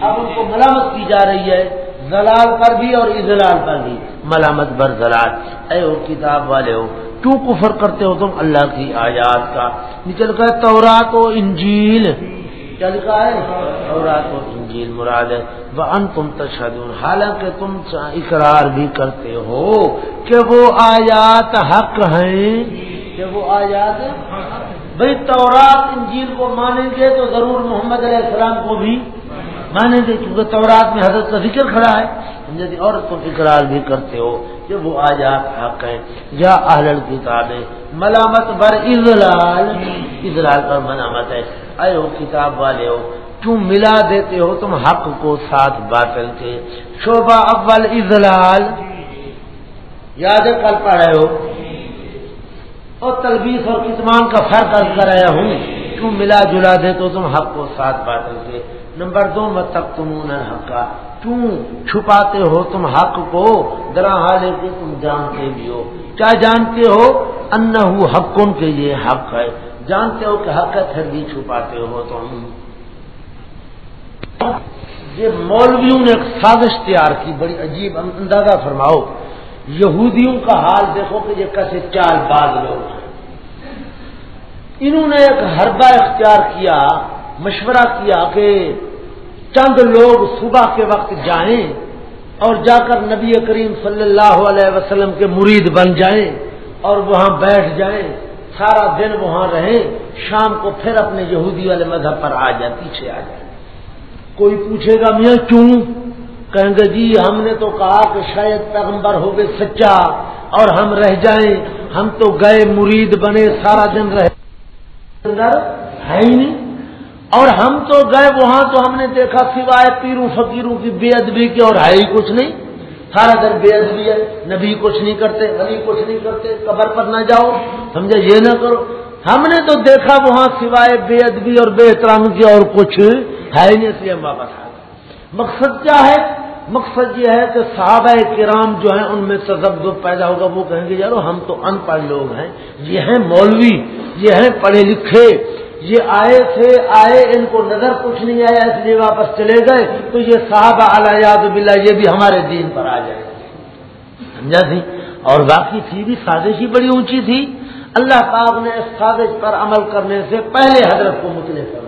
اب ان کو ملامت کی جا رہی ہے، زلال پر بھی اور اضلال پر بھی۔ ملامت بر زلال۔ اے وہ کتاب والے ہو، کیوں کفر کرتے ہو تم اللہ کی آیات کا؟ نچل کر تورات و انجیل۔ کیا لکھا ہے؟ تورات و انجیل۔ مراد ہے۔ وہ ان تم تشدون حالانکہ تم اقرار بھی کرتے ہو کہ وہ آیات حق ہیں۔ کہ وہ آیات بھائی تورات، انجیل کو مانیں گے تو ضرور محمد علیہ السلام کو بھی مانیں گے، کیونکہ تورات میں حضرت کا ذکر کھڑا ہے۔ یعنی عورت کو اقرار بھی کرتے ہو کہ وہ آجات حق ہیں۔ یا اہل کتابیں ملامت بر اضلال۔ اضلال پر ملامت ہے۔ اے ہو کتاب والے ہو کیوں ملا دیتے ہو، تم حق کو ساتھ باطل کے۔ شوبہ اول اضلال۔ یاد کل پڑھے ہو؟ اور تلبیس اور کتمان کا فرق کر رہا ہوں۔ کیوں ملا جلا دے تو تم حق کو ساتھ باطل کے۔ نمبر دو مت تک تم حق کیوں چھپاتے ہو، تم حق کو۔ درا حالے کے تم جانتے بھی ہو۔ کیا جانتے ہو؟ ان حق ان کے یہ حق ہے۔ جانتے ہو کہ حق ہے، پھر بھی چھپاتے ہو تم۔ یہ مولویوں نے ایک سازش تیار کی، بڑی عجیب اندازہ فرماؤ۔ یہودیوں کا حال دیکھو کہ یہ کیسے چال باز لوگ ہیں۔ انہوں نے ایک حربہ اختیار کیا، مشورہ کیا کہ چند لوگ صبح کے وقت جائیں اور جا کر نبی کریم صلی اللہ علیہ وسلم کے مرید بن جائیں اور وہاں بیٹھ جائیں۔ سارا دن وہاں رہیں، شام کو پھر اپنے یہودی والے مذہب پر آ جائیں، پیچھے آ جائیں۔ کوئی پوچھے گا، میاں کیوں؟ کہیں گے جی ہم نے تو کہا کہ شاید پیغمبر ہو گئے سچا اور ہم رہ جائیں۔ ہم تو گئے، مرید بنے، سارا دن رہے۔ ہے ہی نہیں۔ اور ہم تو گئے، وہاں تو ہم نے دیکھا سوائے پیروں، فقیروں کی بے ادبی کی اور ہے ہی کچھ نہیں۔ سارا دن بے ادبی ہے۔ نبی کچھ نہیں کرتے نبی کچھ نہیں کرتے، قبر پر نہ جاؤ۔ سمجھے؟ یہ نہ کرو۔ ہم نے تو دیکھا وہاں سوائے بے ادبی اور بے احترام کی اور کچھ ہے ہی نہیں اس لیے ہم واپس آ گئے مقصد کیا ہے؟ مقصد یہ ہے کہ صحابہ کرام جو ہیں، ان میں تجب پیدا ہوگا، وہ کہیں گے، یارو، ہم تو ان پڑھ لوگ ہیں۔ یہ ہیں مولوی، یہ ہیں پڑھے لکھے۔ یہ آئے تھے، آئے، ان کو نظر کچھ نہیں آیا، اس لیے واپس چلے گئے۔ تو یہ صاحب یاد بلّہ یہ بھی ہمارے دین پر آ جائے سمجھا تھی اور باقی تھی بھی سازش ہی بڑی اونچی تھی۔ اللہ پاک نے اس سازش پر عمل کرنے سے پہلے حضرت کو مطلع فرما دیا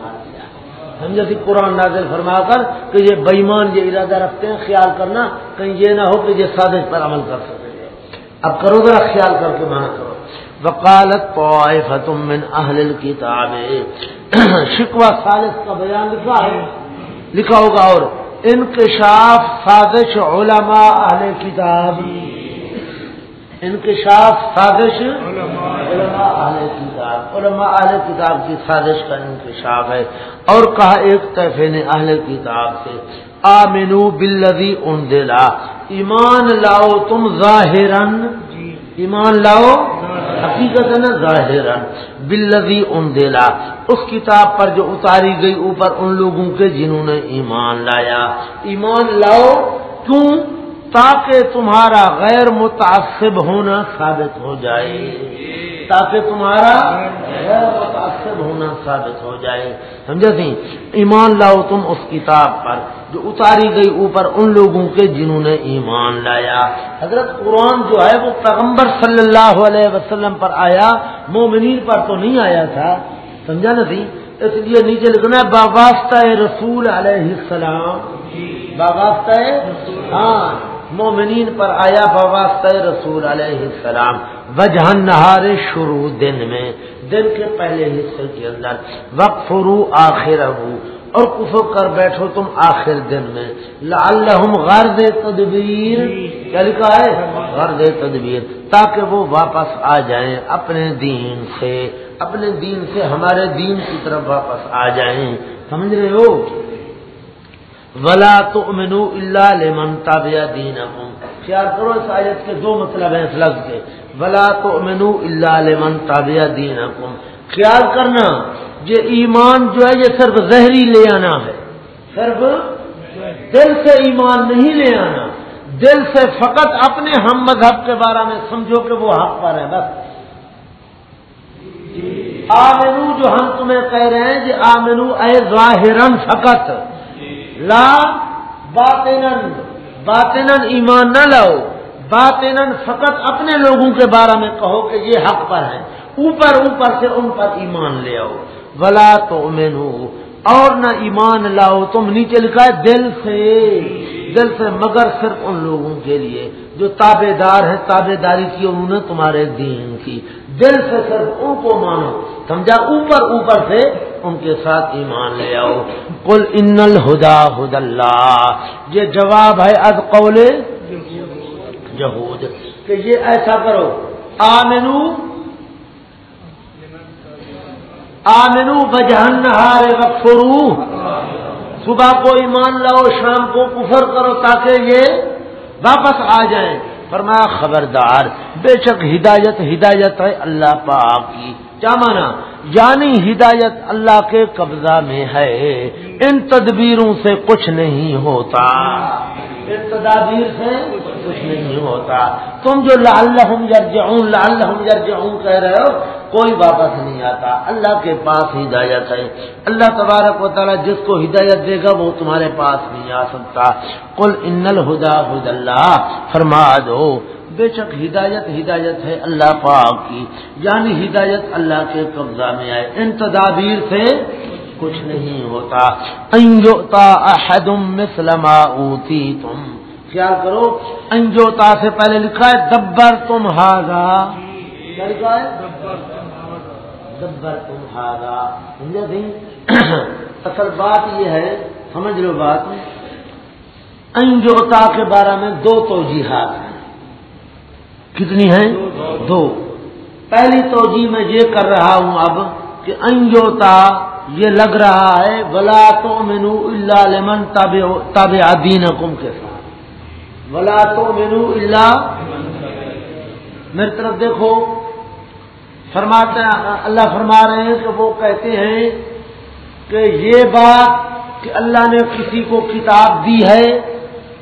سمجھا تھی قرآن نازل فرما کر کہ یہ بےمان یہ ارادہ رکھتے ہیں، خیال کرنا، کہیں یہ نہ ہو کہ یہ سازش پر عمل کر سکے اب کرو ذرا خیال کر کے مانا کرو۔ وکالت طائفت من اہل الكتاب۔ شکوہ سالس کا بیان لکھا ہے۔ لکھا ہوگا اور انکشاف، سازش علماء اہل کتاب۔ انکشاف سازش علماء اہل کتاب علماء اہل کتاب کی سازش کا انکشاف ہے۔ اور کہا ایک طرفے نے اہل کتاب سے آمنو بالذی انزلا ایمان لاؤ تم ظاہرن ایمان لاؤ حقیقت نا ظاہر بلدی ان دلا اس کتاب پر جو اتاری گئی اوپر ان لوگوں کے جنہوں نے ایمان لایا۔ ایمان لاؤ کیوں؟ تاکہ تمہارا غیر متعصب ہونا ثابت ہو جائے۔ تاکہ تمہارا غیر متاثر ہونا ثابت ہو جائے۔ سمجھا تھی؟ ایمان لاؤ تم اس کتاب پر جو اتاری گئی اوپر ان لوگوں کے جنہوں نے ایمان لایا۔ حضرت قرآن جو ہے وہ پیغمبر صلی اللہ علیہ وسلم پر آیا، مومنین پر تو نہیں آیا تھا۔ سمجھا نا تھی؟ اس لیے نیچے لکھنا ہے باباستہ رسول علیہ السلام۔ باباستہ ہاں۔ مومنین پر آیا باباستہ رسول علیہ السلام. وجہ نہار شروع دن میں. دن کے پہلے حصے کے اندر. وقت فرو آخر اور کفو کر بیٹھو تم آخر دن میں. لعلہم غرض تدبیر. کیا لکھا ہے؟ غرض تدبیر. تاکہ وہ واپس آ جائیں اپنے دین سے. اپنے دین سے ہمارے دین کی طرف واپس آ جائیں. سمجھ رہے ہو؟ ولا تو امنو اللہ لمن تابع دین خیال کرو اس آیت کے دو مطلب ہیں اس لفظ کے. ولا تو امنو اللہ لمن تابع دین خیال کرنا، یہ ایمان جو ہے، یہ صرف زہری لے آنا ہے. صرف دل سے ایمان نہیں لے آنا. دل سے فقط اپنے ہم مذہب کے بارے میں سمجھو کہ وہ حق پر ہے، بس. آمنو جو ہم تمہیں کہہ رہے ہیں کہ آمنو اے ظاہرن فقط. لا باطن باطن ایمان نہ لاؤ باطن فقط اپنے لوگوں کے بارے میں کہو کہ یہ حق پر ہے۔ اوپر اوپر سے ان پر ایمان لے آؤ۔ ولا تو اور نہ ایمان لاؤ۔ تم نیچے لکھا ہے دل سے دل سے مگر صرف ان لوگوں کے لیے جو تابے دار ہیں تابے داری کی، انہوں نے تمہارے دین کی۔ دل سے صرف ان کو مانو۔ سمجھا اوپر اوپر سے ان کے ساتھ ایمان لے آؤ۔ کل ان الہدا ہد اللہ۔ یہ جواب ہے از قول جہود کہ یہ ایسا کرو۔ آمنو۔ آمنو بجہن ہارے وقفرو صبح کو ایمان لاؤ، شام کو کفر کرو تاکہ یہ واپس آ جائیں۔ فرمایا، خبردار، بے شک ہدایت ہدایت ہے اللہ پاک کی۔ کیا مانا؟ یعنی ہدایت اللہ کے قبضہ میں ہے۔ ان تدبیروں سے کچھ نہیں ہوتا۔ ان تدابیر سے کچھ نہیں ہوتا۔ تم جو لال یرجعون لال یرجعون کہہ رہے ہو، کوئی واپس نہیں آتا۔ اللہ کے پاس ہدایت ہے۔ اللہ تبارک و تعالیٰ جس کو ہدایت دے گا، وہ تمہارے پاس نہیں آ سکتا۔ کل ان الہدا ہد اللہ۔ فرما دو۔ بے شک ہدایت ہدایت ہے اللہ پاک کی۔ یعنی ہدایت اللہ کے قبضہ میں آئے۔ ان تدابیر سے کچھ نہیں ہوتا۔ انجوتا احدم مسلما اوتی تم خیال کرو انجوتا سے پہلے لکھا ہے، دبر تم ہاگا کیا لکھا ہے؟ دبر تمہارا سمجھا سی اصل بات یہ ہے، سمجھ لو بات۔ انجوتا کے بارے میں دو توجیحات ہیں۔ کتنی ہیں؟ دو۔ پہلی توجہ میں یہ کر رہا ہوں اب کہ انجوتا یہ لگ رہا ہے بلا تو مینو اللہ لمن تاب دین حکم کے ساتھ بلا تو مینو اللہ میری طرف دیکھو، فرماتے اللہ فرما رہے ہیں کہ وہ کہتے ہیں کہ یہ بات کہ اللہ نے کسی کو کتاب دی ہے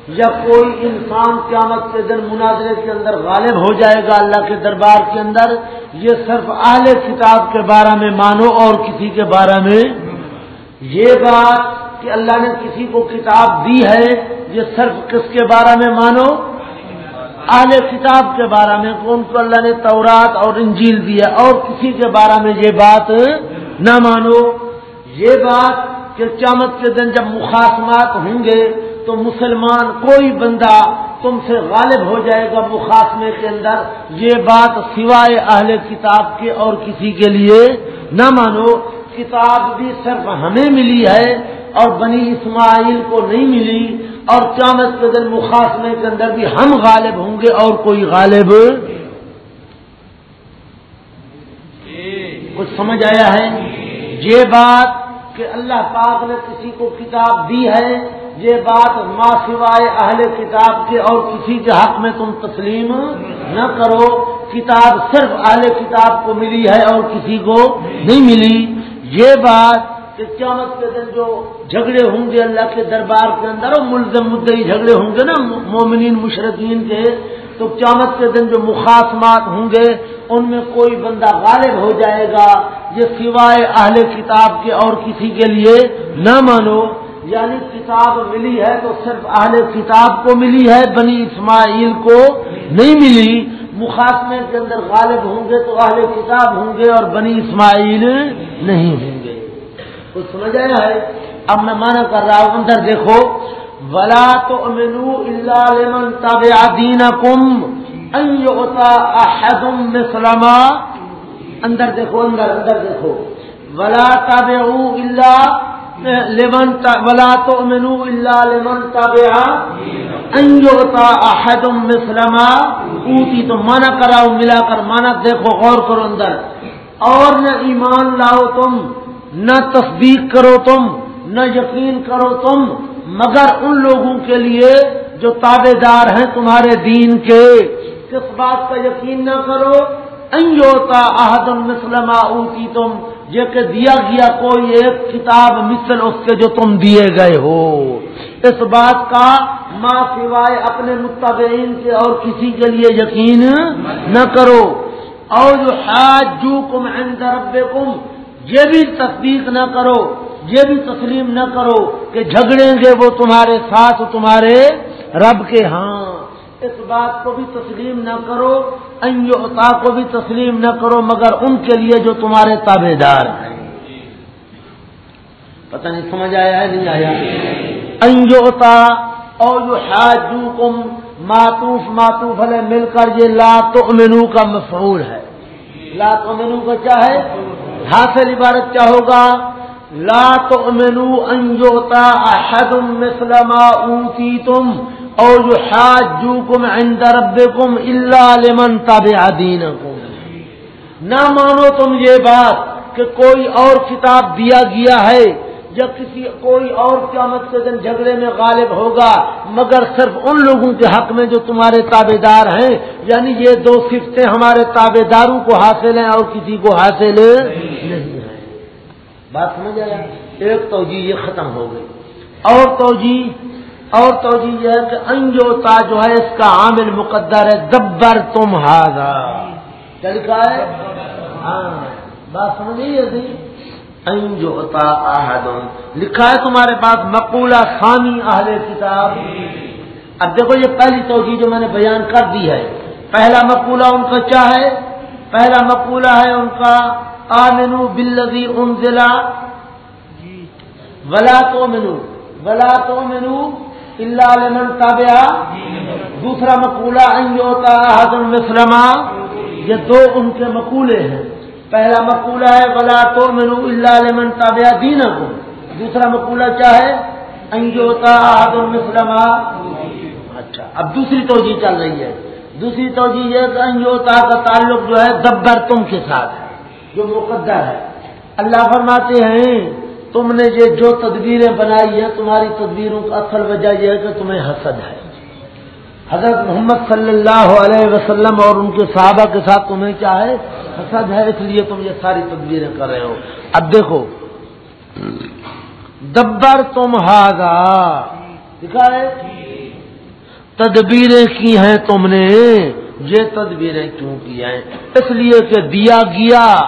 یا کوئی انسان قیامت کے دن مناظرے کے اندر غالب ہو جائے گا اللہ کے دربار کے اندر، یہ صرف اہل کتاب کے بارے میں مانو اور کسی کے بارے میں؟ یہ بات کہ اللہ نے کسی کو کتاب دی ہے، یہ صرف کس کے بارے میں مانو؟ اہل کتاب کے بارے میں، کون کو اللہ نے تورات اور انجیل دیا اور کسی کے بارے میں یہ بات نہ مانو؟ یہ بات کہ قیامت کے دن جب مخاسمات ہوں گے تو مسلمان کوئی بندہ تم سے غالب ہو جائے گا مخاسمے کے اندر۔ یہ بات سوائے اہل کتاب کے اور کسی کے لیے نہ مانو۔ کتاب بھی صرف ہمیں ملی ہے اور بنی اسماعیل کو نہیں ملی اور قیامت کے دن مخاسمے کے اندر بھی ہم غالب ہوں گے اور کوئی غالب کچھ سمجھ آیا ہے؟ یہ بات کہ اللہ پاک نے کسی کو کتاب دی ہے یہ بات ماں سوائے اہل کتاب کے اور کسی کے حق میں تم تسلیم نہ کرو۔ کتاب صرف اہل کتاب کو ملی ہے اور کسی کو نہیں ملی۔ یہ بات کہ قیامت کے دن جو جھگڑے ہوں گے اللہ کے دربار کے اندر اور ملزم مدعی جھگڑے ہوں گے نا مومنین مشرقین کے، تو قیامت کے دن جو مخاصمات ہوں گے، ان میں کوئی بندہ غالب ہو جائے گا۔ یہ سوائے اہل کتاب کے اور کسی کے لیے نہ مانو۔ یعنی کتاب ملی ہے تو صرف اہل کتاب کو ملی ہے، بنی اسماعیل کو نہیں ملی۔ مخاصمے کے اندر غالب ہوں گے تو اہل کتاب ہوں گے اور بنی اسماعیل نہیں ہوں گے۔ کچھ سمجھ آیا ہے؟ اب میں مانا کر رہا ہوں، اندر دیکھو۔ ولا تو امنو اللہ لمن تاب دین کم احدم مسلما اندر دیکھو، اندر اندر دیکھو۔ ولا تاب اللہ لمن ولا تو امنو اللہ لمن تاب احدم مسلما اوتی تو مانا کراؤ ملا کر مانا دیکھو، غور کرو اندر. اور نہ ایمان لاؤ تم، نہ تصدیق کرو تم، نہ یقین کرو تم، مگر ان لوگوں کے لیے جو تابے دار ہیں تمہارے دین کے. کس بات کا یقین نہ کرو؟ انجوتا احد المسلم اوتی تم یہ کہ دیا گیا کوئی ایک کتاب مثل اس کے جو تم دیے گئے ہو۔ اس بات کا ماں سوائے اپنے متبعین کے اور کسی کے لیے یقین نہ کرو۔ اور جو حاج جو کم رب کم یہ بھی تصدیق نہ کرو، یہ بھی تسلیم نہ کرو کہ جھگڑیں گے وہ تمہارے ساتھ، تمہارے رب کے ہاں۔ اس بات کو بھی تسلیم نہ کرو۔ انجوتا کو بھی تسلیم نہ کرو مگر ان کے لیے جو تمہارے تابے دار ہیں۔ پتہ نہیں سمجھ آیا ہے نہیں آیا؟ انجوتا اور جو حاجو کم ماتوف ماتوف علیہ، مل کر یہ لا تو کا مفعول ہے۔ لا تو منو کا کیا ہے؟ حاصل عبارت کیا ہوگا؟ لا تو انجوتا احد مسلم اوتی تم اور جو حاجو کم عند ربکم اللہ لمن تابع دینکم نہ مانو تم یہ بات کہ کوئی اور کتاب دیا گیا ہے جب کسی کوئی اور قیامت کے دن جھگڑے میں غالب ہوگا، مگر صرف ان لوگوں کے حق میں جو تمہارے تابے دار ہیں یعنی یہ دو صفتیں ہمارے تابے داروں کو حاصل ہیں اور کسی کو حاصل نہیں ہے بات سمجھ آیا؟ ایک توجہ یہ ختم ہو گئی۔ اور توجہ اور توجہ یہ ہے کہ انجوتا جو ہے اس کا عامل مقدر ہے دبر تم ہاضا چل ہے؟ ہاں بات سمجھ انجوتا آہد لکھا ہے تمہارے پاس مقولہ خانی اہل کتاب۔ اب دیکھو یہ پہلی توجہ جو میں نے بیان کر دی ہے۔ پہلا مقولہ ان کا کیا ہے؟ پہلا مقولہ ہے ان کا آمنو بلدی ان ضلع ولا تو منو ولا تو منو اللہ علیہ تابعہ دوسرا مقولہ انجوتا حضر مسلمہ یہ دو ان کے مقولے ہیں. پہلا مقولہ ہے، ولا تو منو اللہ علیہ تابعہ دین کو دوسرا مقولہ کیا ہے؟ انجوتا حضر مسلمہ اچھا اب دوسری توجہ چل رہی ہے. دوسری توجہ یہ کہ انجوتا کا تعلق جو ہے، دبر تم کے ساتھ ہے، جو مقدر ہے. اللہ فرماتے ہیں تم نے یہ جو تدبیریں بنائی ہیں، تمہاری تدبیروں کا اصل وجہ یہ ہے کہ تمہیں حسد ہے۔ حضرت محمد صلی اللہ علیہ وسلم اور ان کے صحابہ کے ساتھ تمہیں کیا ہے؟ حسد ہے، اس لیے تم یہ ساری تدبیریں کر رہے ہو۔ اب دیکھو، دبر تم ہاگا دکھا ہے؟ تدبیریں کی ہیں تم نے۔ یہ تدبیریں کیوں کی ہیں؟ اس لیے کہ دیا گیا۔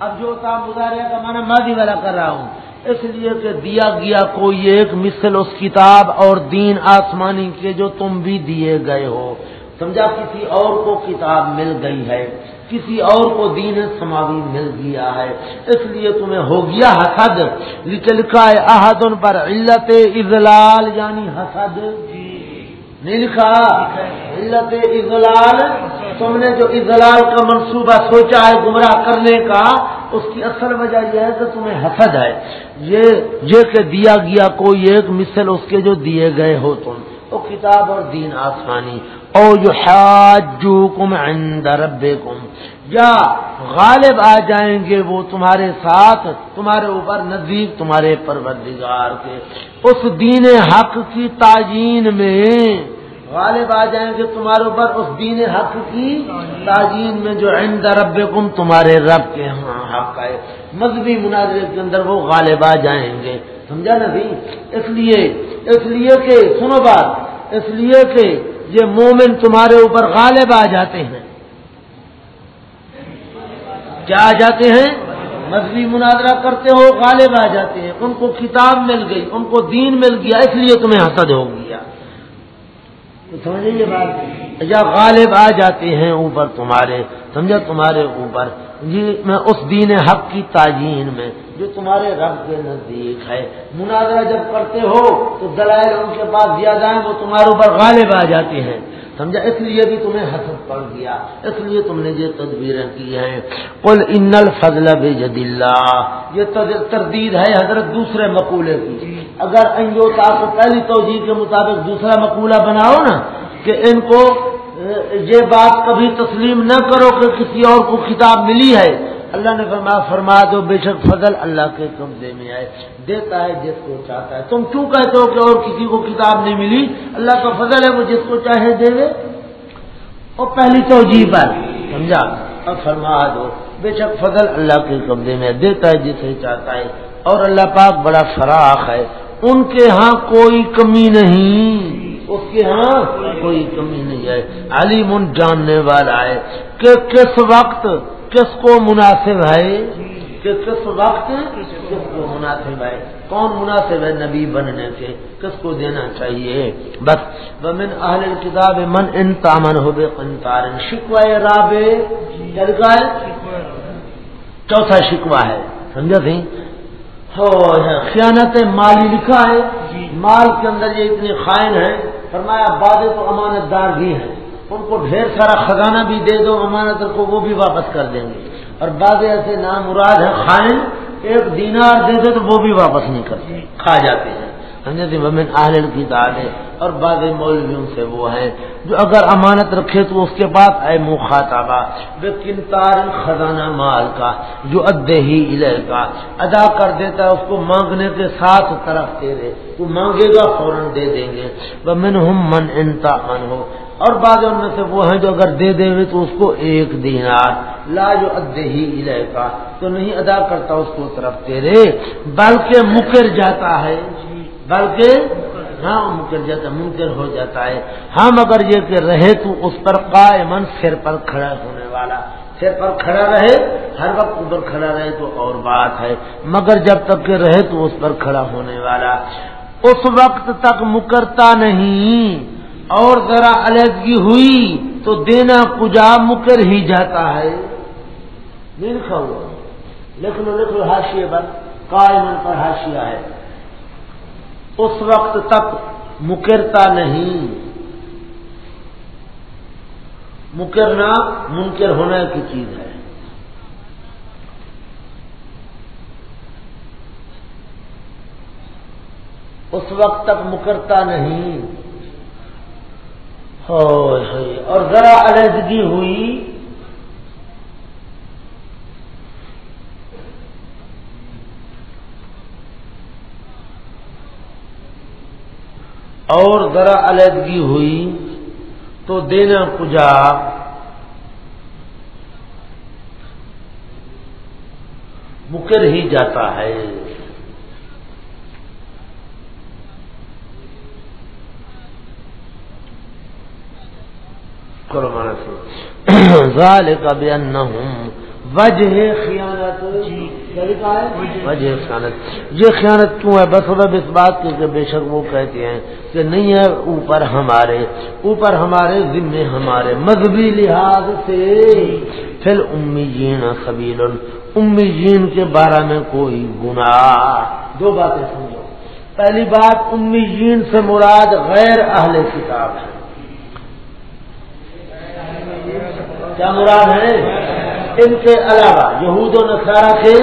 اب جو تھا مظاہرے کا مانا ماضی والا کر رہا ہوں۔ اس لیے کہ دیا گیا کوئی ایک مثل اس کتاب اور دین آسمانی کے جو تم بھی دیے گئے ہو۔ سمجھا؟ کسی اور کو کتاب مل گئی ہے، کسی اور کو دین سماوی مل گیا ہے۔ اس لیے تمہیں ہو گیا حسد۔ لکھا ہے احد ان پر علت اضلال یعنی حسد۔ جی نہیں لکھا علت اضلال۔ تم نے جو اضلال کا منصوبہ سوچا ہے گمراہ کرنے کا، اس کی اصل وجہ یہ ہے کہ تمہیں حسد ہے۔ یہ یہ کہ دیا گیا کوئی ایک مثل اس کے جو دیے گئے ہو تم۔ وہ کتاب اور دین آسانی او جو حاجوکم عند ربکم۔ یا غالب آ جائیں گے وہ تمہارے ساتھ، تمہارے اوپر نزدیک تمہارے پروردگار کے۔ اس دین حق کی تعین میں غالب آ جائیں گے تمہارے اوپر، اس دین حق کی تعین میں جو عند رب تمہارے رب کے ہاں حق ہے مذہبی مناظر کے اندر وہ غالب آ جائیں گے۔ سمجھا نا بھی اس لیے اس لیے کہ، سنو بات، اس لیے کہ یہ مومن تمہارے اوپر غالب آ جاتے ہیں۔ کیا آ جاتے ہیں مذہبی مناظرہ کرتے ہو غالب آ جاتے ہیں۔ ان کو کتاب مل گئی ان کو دین مل گیا اس لیے تمہیں حسد ہو گیا۔ سمجھے یہ بات؟ یا غالب آ جاتے ہیں اوپر تمہارے سمجھا تمہارے اوپر۔ جی میں اس دین حق کی تعین میں جو تمہارے رب کے نزدیک ہے۔ مناظرہ جب کرتے ہو تو دلائل ان کے پاس زیادہ ہیں وہ تمہارے اوپر غالب آ جاتے ہیں۔ سمجھا؟ اس لیے بھی تمہیں حسد پڑ گیا۔ اس لیے تم نے یہ تدبیریں کی ہیں۔ کل ان الفضل بجد اللہ یہ تردید ہے حضرت دوسرے مقولے کی۔ اگر انجوتا کو پہلی توجہ کے مطابق دوسرا مقولہ بناؤ نا، کہ ان کو یہ بات کبھی تسلیم نہ کرو کہ کسی اور کو کتاب ملی ہے۔ اللہ نے فرما فرما دو، بے شک فضل اللہ کے قبضے میں آئے۔ دیتا ہے جس کو چاہتا ہے۔ تم کیوں کہتے ہو کہ اور کسی کو کتاب نہیں ملی؟ اللہ کا فضل ہے، وہ جس کو چاہے دے دے۔ اور پہلی توجہ پر سمجھا؟ اور فرما دو، بے شک فضل اللہ کے قبضے میں دیتا ہے جسے چاہتا ہے۔ اور اللہ پاک بڑا فراخ ہے۔ ان کے ہاں کوئی کمی نہیں۔ اس کے ہاں کوئی کمی نہیں ہے۔ علی من جاننے والا ہے کہ کس وقت کس کو مناسب ہے؟ کہ کس وقت کس کو مناسب ہے؟ کون مناسب ہے نبی بننے کے کس کو دینا چاہیے؟ بس من اہل کتاب من ان تامن ہو بے قنتار شکوا رابے ہے چوتھا شکوا ہے۔ سمجھا سی خیانت مالی لکھا ہے۔ مال کے اندر یہ اتنی خائن ہے فرمایا بادے تو امانت دار بھی ہیں۔ ان کو ڈھیر سارا خزانہ بھی دے دو، امانت کو وہ بھی واپس کر دیں گے۔ اور بعض ایسے نام مراد ہے خائن، ایک دینار دے دے تو وہ بھی واپس نہیں کرتے، کھا جاتے ہیں۔ ومن اہل کی ہے، اور بعض مولویوں سے وہ ہیں۔ جو اگر امانت رکھے تو اس کے بعد اے مخاطبہ بے کنتار خزانہ مال کا، جو ادے ہی الہ کا، ادا کر دیتا ہے، اس کو مانگنے کے ساتھ طرف تیرے تو مانگے گا، فوراً دے دیں گے۔ وہ ہم من انتا من ہو۔ اور بعض ان میں سے وہ ہیں جو اگر دے دے ہوئے تو اس کو ایک دینار، لا جو ادے ہی الہ کا، تو نہیں ادا کرتا، اس کو طرف تیرے بلکہ مکر جاتا ہے۔ بلکہ ہاں مکر جاتا منکر ہو جاتا ہے۔ ہم اگر یہ کہ رہے تو اس پر قائمن سر پر کھڑا ہونے والا۔ سر پر کھڑا رہے، ہر وقت اوپر کھڑا رہے تو اور بات ہے۔ مگر جب تک کہ رہے تو اس پر کھڑا ہونے والا۔ اس وقت تک مکرتا نہیں۔ اور ذرا علیحدگی ہوئی تو دینا کجا مکر ہی جاتا ہے۔ نہیں لکھا ہوا لکھ لو لکھ لو ہاشیے پر قائمن پر ہاشیا ہے۔ اس وقت تک مکرتا نہیں۔ مکرنا منکر ہونے کی چیز ہے۔ اس وقت تک مکرتا نہیں۔ اور ذرا علیحدگی ہوئی۔ اور ذرا علیحدگی ہوئی تو دینا کجا مکر ہی جاتا ہے۔ کرو مانا سے کا بے وجہ خیانت۔ جی۔ وجہ خیانت۔ یہ خیانت کیوں ہے؟ بس مطلب اس بات کی کہ بے شک وہ کہتے ہیں کہ نہیں ہے اوپر ہمارے اوپر ہمارے، ذمے ہمارے۔ مذہبی لحاظ سے پھر امی جین قبیل امی جین کے بارے میں کوئی گناہ۔ دو باتیں سمجھو۔ پہلی بات امی جین سے مراد غیر اہل کتاب ہے۔ کیا مراد ہے؟ ان کے علاوہ یہود و نصارہ کے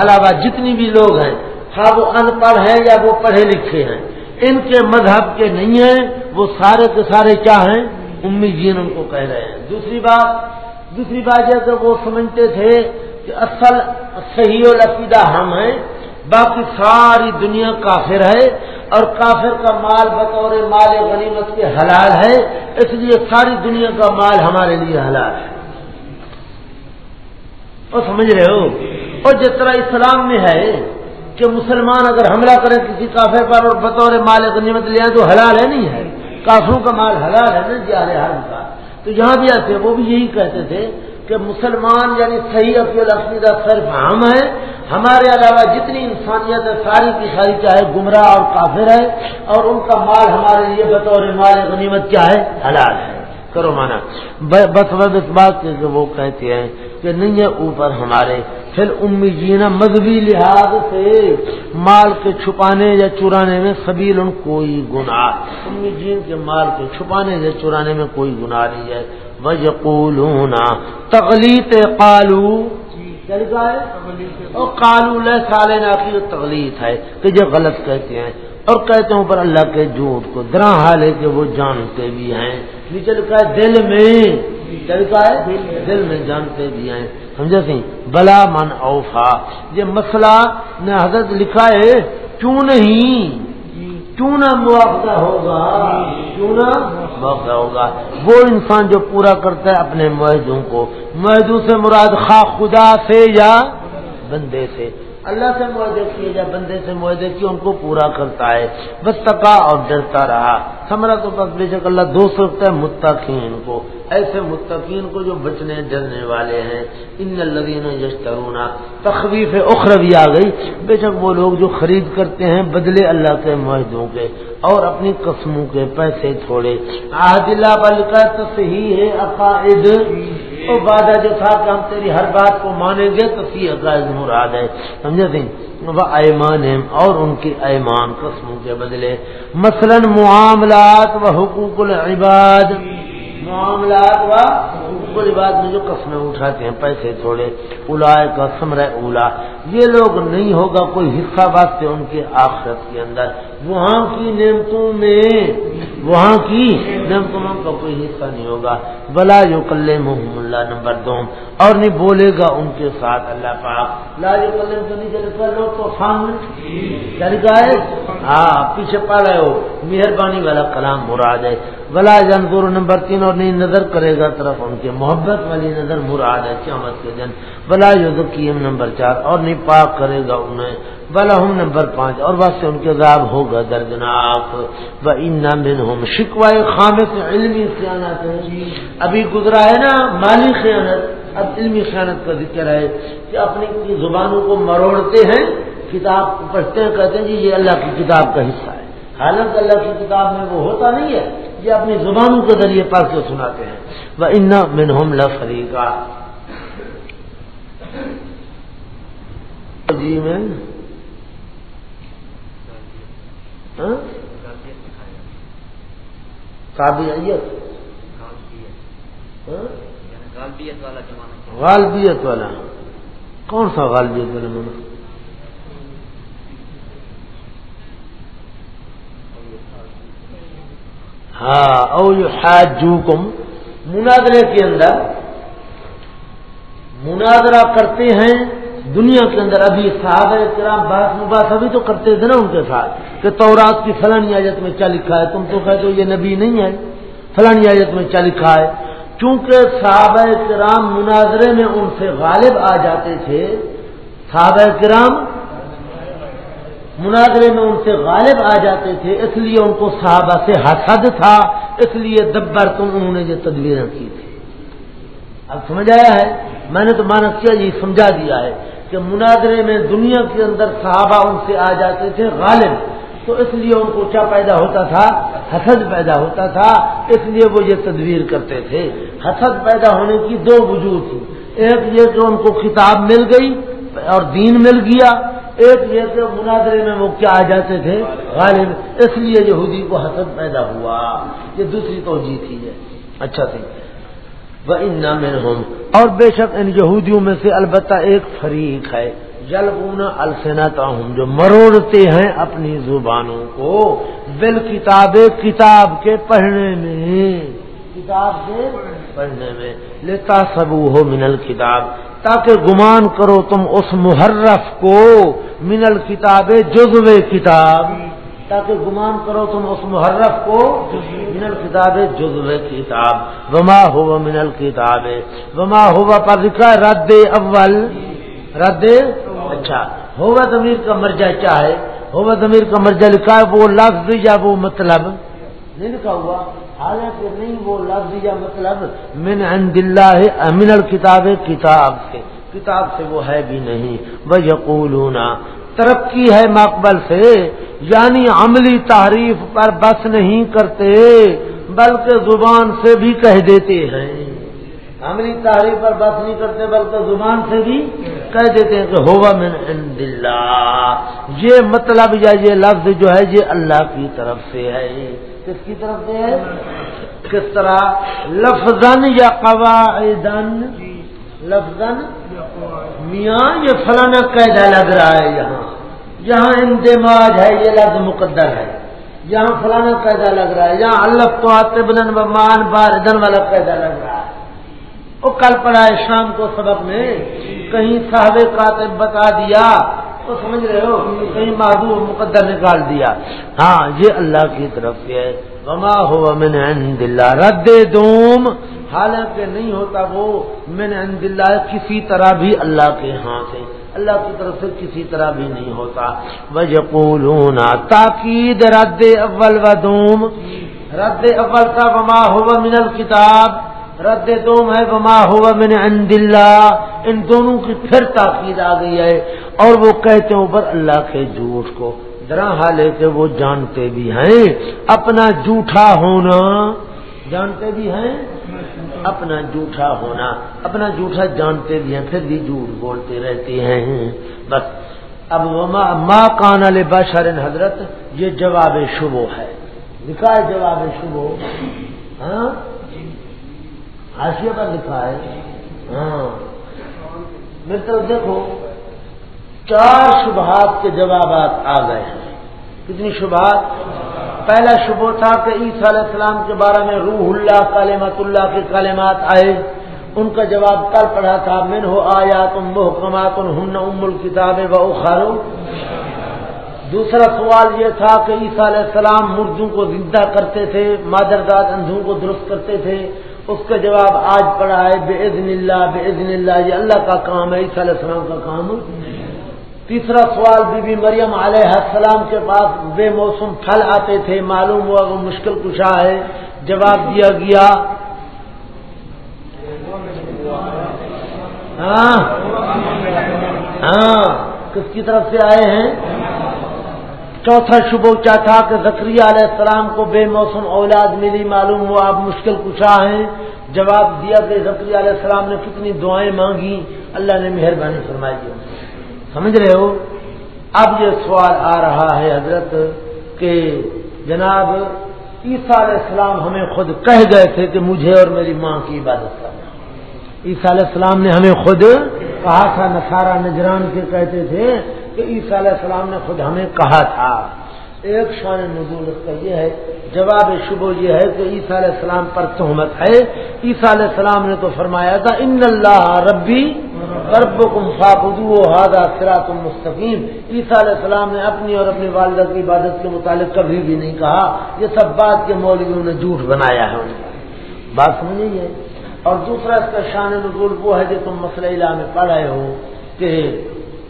علاوہ جتنی بھی لوگ ہیں ہاں وہ ان پڑھ ہیں یا وہ پڑھے لکھے ہیں، ان کے مذہب کے نہیں ہیں، وہ سارے کے سارے کیا ہیں؟ امی جین ان کو کہہ رہے ہیں۔ دوسری بات دوسری بات یہ کہ وہ سمجھتے تھے کہ اصل صحیح العقیدہ ہم ہیں، باقی ساری دنیا کافر ہے اور کافر کا مال بطور مال غنیمت کے حلال ہے، اس لیے ساری دنیا کا مال ہمارے لیے حلال ہے۔ اور سمجھ رہے ہو؟ اور جس طرح اسلام میں ہے کہ مسلمان اگر حملہ کرے کسی کافر پر اور بطور مال غنیمت لے آئے تو حلال ہے نہیں ہے؟ کافروں کا مال حلال ہے نا جا حرم کا۔ تو یہاں بھی آتے وہ بھی یہی کہتے تھے کہ مسلمان یعنی صحیح العقیدہ صرف ہم ہے ہمارے علاوہ جتنی انسانیت ہے، ساری کی ساری چاہے گمراہ اور کافر ہے، اور ان کا مال ہمارے لیے بطور مال غنیمت کیا ہے حلال ہے۔ کرو مانا۔ بس بس اس بات کے وہ کہتے ہیں کہ نہیں ہے اوپر ہمارے۔ پھر امی جینا مذہبی لحاظ سے مال کے چھپانے یا چرانے میں سبیل ان کوئی گناہ۔ امی جین کے مال کے چھپانے یا چرانے میں کوئی گناہ نہیں ہے۔ وجقولون تغلیط قالو اور کالو لہ سالنا کی تغلیط ہے کہ جو غلط کہتے ہیں۔ اور کہتے ہیں اوپر اللہ کے جھوٹ کو درا حال ہے کہ وہ جانتے بھی ہیں۔ نیچے لکھا ہے دل میں لکھا ہے، دل میں جانتے بھی ہیں۔ سمجھا سی بلا من اوفا۔ یہ مسئلہ نے حضرت لکھا ہے، کیوں نہیں؟ کیوں نہ معاوضہ ہوگا؟ کیوں نہ معاوضہ ہوگا؟ وہ انسان جو پورا کرتا ہے اپنے معاہدوں کو، معاہدوں سے مراد خواہ خدا سے یا بندے سے۔ اللہ سے معاہدے کیے جائے، بندے سے معاہدے کیے، ان کو پورا کرتا ہے۔ بس تکا اور ڈرتا رہا۔ سمرا تو بس بے شک اللہ دو سکتا ہے، متقین کو۔ ایسے متقین کو جو بچنے، ڈرنے والے ہیں۔ ان الدین یشترونا تخویف اخروی آ گئی۔ بے شک وہ لوگ جو خرید کرتے ہیں، بدلے اللہ کے معاہدوں کے اور اپنی قسموں کے پیسے تھوڑے۔ آج اللہ بل تو صحیح ہے، عقائد۔ وہ وعدہ جو تھا کہ ہم تیری ہر بات کو مانیں گے تو فی عقائد مراد ہے سمجھے تھے؟ وہ ایمان اور ان کی ایمان قسموں کے بدلے۔ مثلا معاملات و حقوق العباد۔ معاملات و حقوق العباد میں جو قسمیں اٹھاتے ہیں، پیسے تھوڑے۔ الا کا سمرہ اولا۔ یہ لوگ نہیں ہوگا کوئی حصہ واسطے ان کے آخرت کے اندر۔ وہاں کی نعمتوں میں، وہاں کی نعمتوں کا کوئی حصہ نہیں ہوگا۔ بلا جو کل اللہ نمبر دو۔ اور نہیں بولے گا ان کے ساتھ اللہ پاک۔ لا جو کل تو نہیں چلے لوگ تو فن چل گئے ہاں پیچھے پڑ رہے ہو۔ مہربانی والا کلام مراد ہے۔ بلا جنور نمبر تین اور نہیں نظر کرے گا طرف ان کے۔ محبت والی نظر مراد ہے قیامت کے دن۔ بلا یوزکیم نمبر چار اور نہیں پاک کرے گا انہیں۔ بلا ہم نمبر پانچ، اور بس ان کے عذاب ہوگا دردناک۔ و ان ہوں شکوائے خام سے علمی خیانت ابھی گزرا ہے نا مالی خیانت۔ اب علمی خیانت کا ذکر ہے کہ اپنی زبانوں کو مروڑتے ہیں، کتاب پڑھتے ہیں، کہتے ہیں جی یہ اللہ کی کتاب کا حصہ ہے۔ حالانکہ اللہ کی کتاب میں وہ ہوتا نہیں ہے، یہ اپنی زبانوں کے ذریعے پڑھ کے سناتے ہیں۔ وہ ان من ہوم لفریقہ جی میں قابلیت غالبیت۔ والا۔ کون سا غالبیت والا میں ہاں او کم مناظرے کے اندر مناظرہ کرتے ہیں۔ دنیا کے اندر ابھی صحابہ کرام بات مباس ابھی تو کرتے تھے نا ان کے ساتھ کہ تورات کی فلانی آیت میں کیا لکھا ہے، تم تو کہتے ہو یہ نبی نہیں ہے، فلانی آیت میں کیا لکھا ہے۔ چونکہ صحابہ کرام مناظرے میں ان سے غالب آ جاتے تھے، صحابہ کرام مناظرے میں ان سے غالب آ جاتے تھے، اس لیے ان کو صحابہ سے حسد تھا، اس لیے دبر تم انہوں نے یہ تدبیر کی تھی اب سمجھ آیا ہے؟ میں نے تو مانا کیا، یہ سمجھا دیا ہے۔ کہ مناظرے میں دنیا کے اندر صحابہ ان سے آ جاتے تھے غالب، تو اس لیے ان کو کیا پیدا ہوتا تھا؟ حسد پیدا ہوتا تھا، اس لیے وہ یہ تدبیر کرتے تھے۔ حسد پیدا ہونے کی دو وجود تھی ایک یہ کہ ان کو کتاب مل گئی اور دین مل گیا، ایک یہ کہ مناظرے میں وہ کیا آ جاتے تھے؟ غالب۔ اس لیے یہودی کو حسد پیدا ہوا۔ یہ دوسری توجہ تھی ہے اچھا تھی۔ وہ ان ہوں اور بے شک ان یہودیوں میں سے البتہ ایک فریق ہے۔ جلبونا السنتا ہوں جو مروڑتے ہیں اپنی زبانوں کو۔ بل کتاب کتاب کے پڑھنے میں۔ کتاب کے پڑھنے میں۔ لیتا سبو ہو منل کتاب تاکہ گمان کرو تم اس محرف کو۔ من الکتاب، جزو کتاب۔ تاکہ گمان کرو تم اس محرف کو من الکتاب جزو کتاب۔ وما ہوا من الکتاب۔ وما ہوا پر لکھا رد اول۔ رد اچھا۔ ہوا ضمیر کا مرجع کیا ہے؟ ہوا ضمیر کا مرجع لکھا ہے، وہ لفظ یا وہ مطلب؟ نہیں لکھا ہوا۔ حالانکہ نہیں، وہ لفظ یا مطلب من عند اللہ، من الکتاب، کتاب سے۔ کتاب سے وہ ہے بھی نہیں۔ وہ یقولون ترقی ہے مقبل سے یعنی عملی تعریف پر بس نہیں کرتے، بلکہ زبان سے بھی کہہ دیتے ہیں۔ عملی تعریف پر بس نہیں کرتے، بلکہ زبان سے بھی کہہ دیتے ہیں کہ ہوا من عند اللہ۔ یہ مطلب یا یہ لفظ جو ہے، یہ اللہ کی طرف سے ہے۔ کس کی طرف سے ہے؟ کس طرح؟ لفظ یا قواعدن لفظ میاں، یہ فلانا قیدا لگ رہا ہے یہاں۔ یہاں اندماج ہے، یہ لفظ مقدر ہے۔ یہاں فلانا قیدا لگ رہا ہے۔ یہاں اللہ تو آتے بلن مان بار دن والا قیدا لگ رہا ہے۔ وہ کل پڑا ہے شام کو سبق میں کہیں صاحب کاتب بتا دیا تو سمجھ رہے ہو؟ کہیں محبوب مقدر نکال دیا۔ ہاں یہ اللہ کی طرف سے ہے۔ وما ہو من عند اللہ رد دوم۔ حالانکہ نہیں ہوتا وہ من عند اللہ کسی طرح بھی اللہ کے ہاں سے۔ اللہ کی طرف سے کسی طرح بھی نہیں ہوتا۔ وجقولون تاکید رد اول و دوم۔ رد اول کا وما ہوا من الکتاب رد دوم ہے وما ہوا من عند اللہ، ان دونوں کی پھر تاکید آ گئی ہے۔ اور وہ کہتے ہیں اوپر اللہ کے جھوٹ کو۔ درا حال ہے کہ وہ جانتے بھی ہیں۔ اپنا جھوٹا ہونا، جانتے بھی ہیں؟ اپنا جھوٹا ہونا۔ اپنا جھوٹا جانتے بھی ہیں، پھر بھی جھوٹ بولتے رہتے ہیں۔ بس۔ اب ماں کان علیہ بشرن حضرت، یہ جواب شبو ہے۔ لکھا ہے جواب شبو ہاں؟ حاشیے پر لکھا ہے۔ ہاں۔ تو دیکھو، چار شبہات کے جوابات آ گئے ہیں۔ کتنی شبہات؟ پہلا شبہ تھا کہ عیسیٰ علیہ السلام کے بارے میں روح اللہ کالمت اللہ کے کالمات آئے۔ ان کا جواب کل پڑھا تھا من ہو آیا تم محکمات ہن ام الکتاب و اخارو دوسرا سوال یہ تھا کہ عیسیٰ علیہ السلام مردوں کو زندہ کرتے تھے مادرداد اندھوں کو درست کرتے تھے۔ اس کا جواب آج پڑا ہے بے عزن اللہ بے عزن اللہ یہ اللہ کا کام ہے، عیسیٰ علیہ السلام کا کام تیسرا سوال، بی بی مریم علیہ السلام کے پاس بے موسم پھل آتے تھے، معلوم ہوا وہ مشکل کشا ہے۔ جواب دیا گیا۔ ہاں۔ ہاں۔ کس کی طرف سے آئے ہیں؟ چوتھا شبو کیا تھا کہ زکری علیہ السلام کو بے موسم اولاد ملی، معلوم ہوا آپ مشکل کشا ہیں۔ جواب دیا کہ زکری علیہ السلام نے کتنی دعائیں مانگی، اللہ نے مہربانی فرمائی سمجھ رہے ہو؟ اب یہ سوال آ رہا ہے حضرت کہ جناب عیسیٰ علیہ السلام ہمیں خود کہہ گئے تھے کہ مجھے اور میری ماں کی عبادت کرنا۔ عیسیٰ علیہ السلام نے ہمیں خود کہا تھا نسارا نجران کے کہتے تھے کہ عیسیٰ علیہ السلام نے خود ہمیں کہا تھا۔ ایک شان نزول اس کا یہ ہے، جواب شبو یہ ہے کہ عیسیٰ علیہ السلام پر تہمت ہے۔ عیسیٰ علیہ السلام نے تو فرمایا تھا، ان اللہ ربی رب کم فاقدو ہادا سرات مستقیم۔ عیسیٰ علیہ السلام نے اپنی اور اپنی والدہ کی عبادت کے متعلق کبھی بھی نہیں کہا۔ یہ سب بات کے مولویوں نے جھوٹ بنایا ہے۔ بات سمجھ ہے؟ اور دوسرا اس کا شان نزول وہ ہے جو تم مسئلہ علا میں پڑھ رہے ہو کہ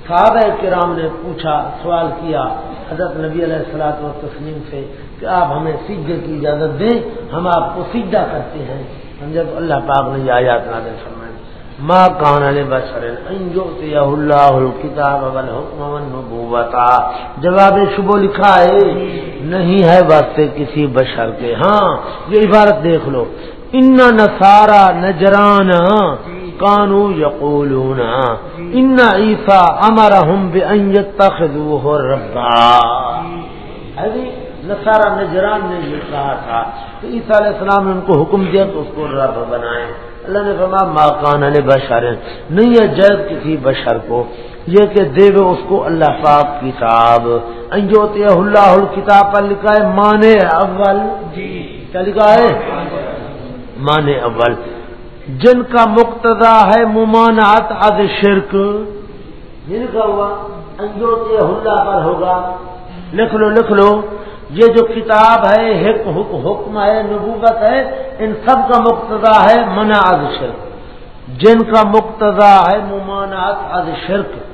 صحابہ کرام نے پوچھا، سوال کیا حضرت نبی علیہ السلاط و تسلیم سے کہ آپ ہمیں سیدھے کی اجازت دیں، ہم آپ کو سیدھا کرتے ہیں۔ سمجھا تو اللہ پاک نے آیات نادر فرمائے ماں کان علیہ بشر اللہ کتاب نبوتا جواب شبو لکھا ہے، نہیں ہے واسطے کسی بشر کے. ہاں یہ عبارت دیکھ لو، ان نسارا نجران کانو یقولون ان عیسا امرحم بخو ربا نسارا نجران نے یہ کہا تھا کہ عیسیٰ علیہ السلام نے ان کو حکم دیا تو اس کو رب بنائے اللہ نے فرما ماں کان علیہ بشر نہیں ہے جیز کسی بشر کو. یہ کہ دے اس کو اللہ پاک کتاب. انجوت اللہ کتاب پر لکھا ہے مانے اول. جی. کیا لکھا ہے؟ مانے اول. جن کا مقتضا ہے ممانعت از شرک۔ جن کا ہوا انجوت اللہ پر ہوگا۔ لکھ لو لکھ لو۔ یہ جو کتاب ہے حکم ہے، نبوت ہے، ان سب کا مقتضا ہے منع از شرک۔ جن کا مقتضا ہے ممانعت از شرک۔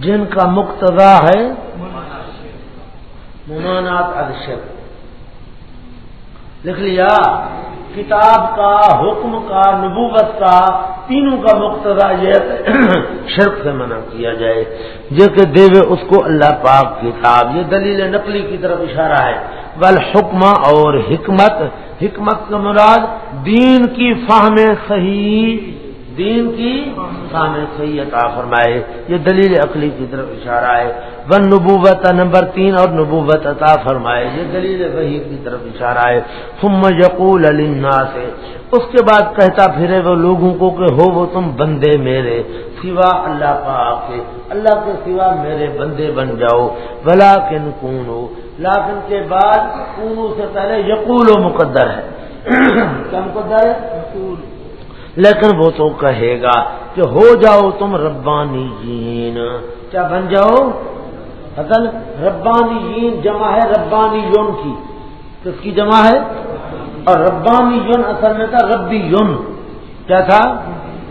جن کا مقتضا ہے ممانات ادشک لکھ لیا، کتاب کا حکم کا، نبوت کا، تینوں کا مقتضا یہ شرک سے منع کیا جائے۔ جو کہ دیوے اس کو اللہ پاک کتاب، یہ دلیل نقلی کی طرف اشارہ ہے۔ بل حکم اور حکمت حکمت کا مراد دین کی فہم صحیح دین کی سامنے صحیح عطا فرمائے۔ یہ دلیل عقلی کی طرف اشارہ ہے۔ ون نبوت نمبر تین اور نبوت عطا فرمائے۔ یہ دلیل وحی کی طرف اشارہ ہے۔ ثم یقول علینا سے اس کے بعد کہتا پھرے وہ لوگوں کو کہ ہو وہ تم بندے میرے۔ سوا اللہ پاک کے۔ اللہ کے سوا میرے بندے بن جاؤ۔ بلا کن کون ہو لاکن کے بعد کونو سے پہلے یقول و مقدر ہے۔ کیا مقدر ہے؟ لیکن وہ تو کہے گا کہ ہو جاؤ تم ربانی جین کیا بن جاؤ؟ اصل ربانی جین جمع ہے ربانی یون کی۔ کس کی جمع ہے؟ اور ربانی یون اصل میں تھا ربی یون کیا تھا؟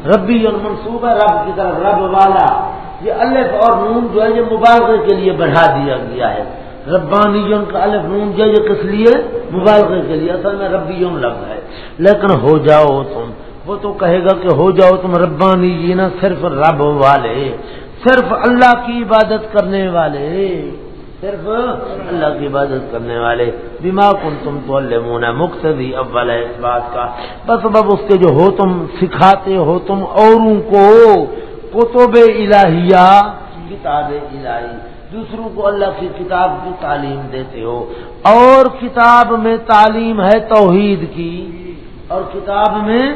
ربی یون منصوب ہے رب کی طرف، رب والا۔ یہ الف اور نون جو ہے، یہ مبالغے کے لیے بڑھا دیا گیا ہے۔ ربانی یون کا الف نون جو ہے، یہ کس لیے؟ مبالغے کے لیے۔ اصل میں ربی یون لفظ ہے۔ لیکن ہو جاؤ تم وہ تو کہے گا کہ ہو جاؤ تم ربانی جی نا، صرف رب والے، صرف اللہ کی عبادت کرنے والے، صرف اللہ کی عبادت کرنے والے۔ بیما کن تم تو اللہ مقتدی اول ہے اس بات کا۔ بس بب اس کے جو ہو تم، سکھاتے ہو تم اوروں کو، کتب الہیہ، کتاب الہی۔ دوسروں کو اللہ کی کتاب کی تعلیم دیتے ہو۔ اور کتاب میں تعلیم ہے توحید کی۔ اور کتاب میں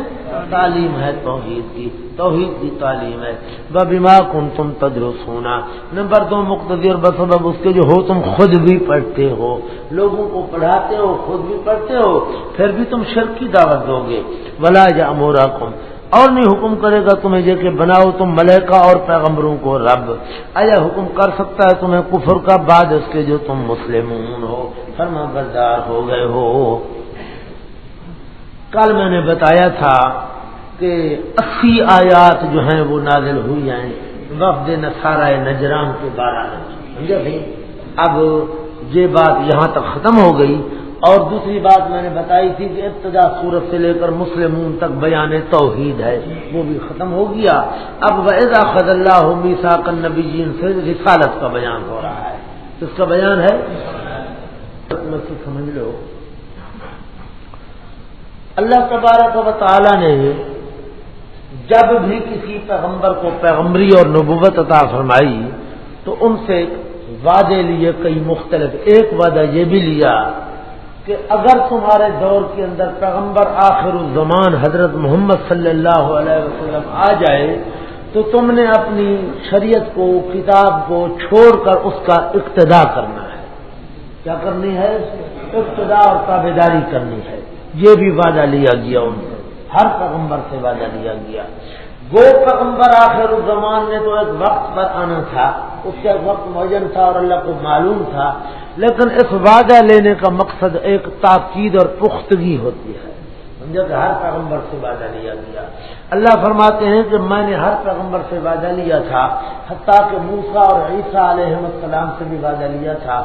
تعلیم ہے، توحید کی توحید کی تعلیم ہے۔ بما کن تم تجرس ہونا نمبر دو مقتدی اور بسبب اس کے جو ہو، تم خود بھی پڑھتے ہو۔ لوگوں کو پڑھاتے ہو، خود بھی پڑھتے ہو، پھر بھی تم شرک کی دعوت دو گے۔ ولا جا مورا کم اور نہیں حکم کرے گا تمہیں یہ کہ بناؤ تم ملکہ اور پیغمبروں کو رب۔ آیا حکم کر سکتا ہے تمہیں کفر کا بعد اس کے جو تم مسلمون ہو؟ فرما بردار ہو گئے ہو۔ کل میں نے بتایا تھا کہ اسی آیات جو ہیں وہ نازل ہوئی ہیں، وفد نسارا نجران کے بارے میں، سمجھا بھائی؟ اب یہ بات یہاں تک ختم ہو گئی اور دوسری بات میں نے بتائی تھی کہ ابتدا صورت سے لے کر مسلمون تک بیان توحید ہے، وہ بھی ختم ہو گیا۔ اب ویزا خد اللہ میسا کن نبی جین سے رسالت کا بیان ہو رہا ہے۔ اس کا بیان ہے؟ سمجھ لو اللہ تبارک و تعالی نے جب بھی کسی پیغمبر کو پیغمبری اور نبوت عطا فرمائی، تو ان سے وعدے لیے کئی مختلف، ایک وعدہ یہ بھی لیا کہ اگر تمہارے دور کے اندر پیغمبر آخر الزمان حضرت محمد صلی اللہ علیہ وسلم آ جائے، تو تم نے اپنی شریعت کو، کتاب کو چھوڑ کر اس کا اقتدا کرنا ہے۔ کیا کرنی ہے؟ اقتدا اور تابے داری کرنی ہے۔ یہ بھی وعدہ لیا گیا ان سے ہر پیغمبر سے وعدہ لیا گیا۔ وہ پیغمبر آخر الزمان میں تو ایک وقت پر آنا تھا۔ اس کا وقت معین تھا اور اللہ کو معلوم تھا۔ لیکن اس وعدہ لینے کا مقصد ایک تاکید اور پختگی ہوتی ہے۔ سمجھا کہ ہر پیغمبر سے وعدہ لیا گیا۔ اللہ فرماتے ہیں کہ میں نے ہر پیغمبر سے وعدہ لیا تھا، حتیٰ کہ موسا اور عیسیٰ علیہ السلام سے بھی وعدہ لیا تھا،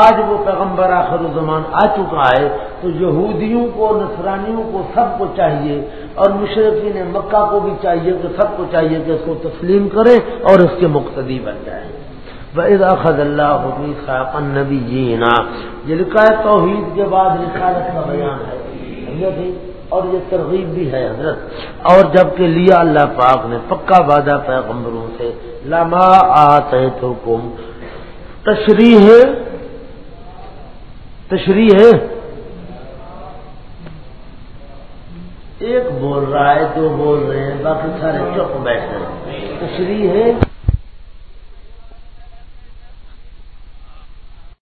آج وہ پیغمبر آخر الزمان آ چکا ہے، تو یہودیوں کو، نصرانیوں کو سب کو چاہیے اور مشرقین مکہ کو بھی چاہیے کہ سب کو چاہیے کہ اس کو تسلیم کرے اور اس کے مقتدی بن جائے خد اللہ حبی نبی جینا یہ لکھا ہے توحید کے بعد رسالت کا بیان ہے۔ اور یہ ترغیب بھی ہے حضرت۔ اور جبکہ لیا اللہ پاک نے پکا وعدہ پیغمبروں سے، لما آتے تو کم تشریح ہے تشریح۔ ہے ایک بول رہا ہے، دو بول رہے ہیں، باقی سارے چپ بیٹھ رہے ہیں تشریح۔ ہے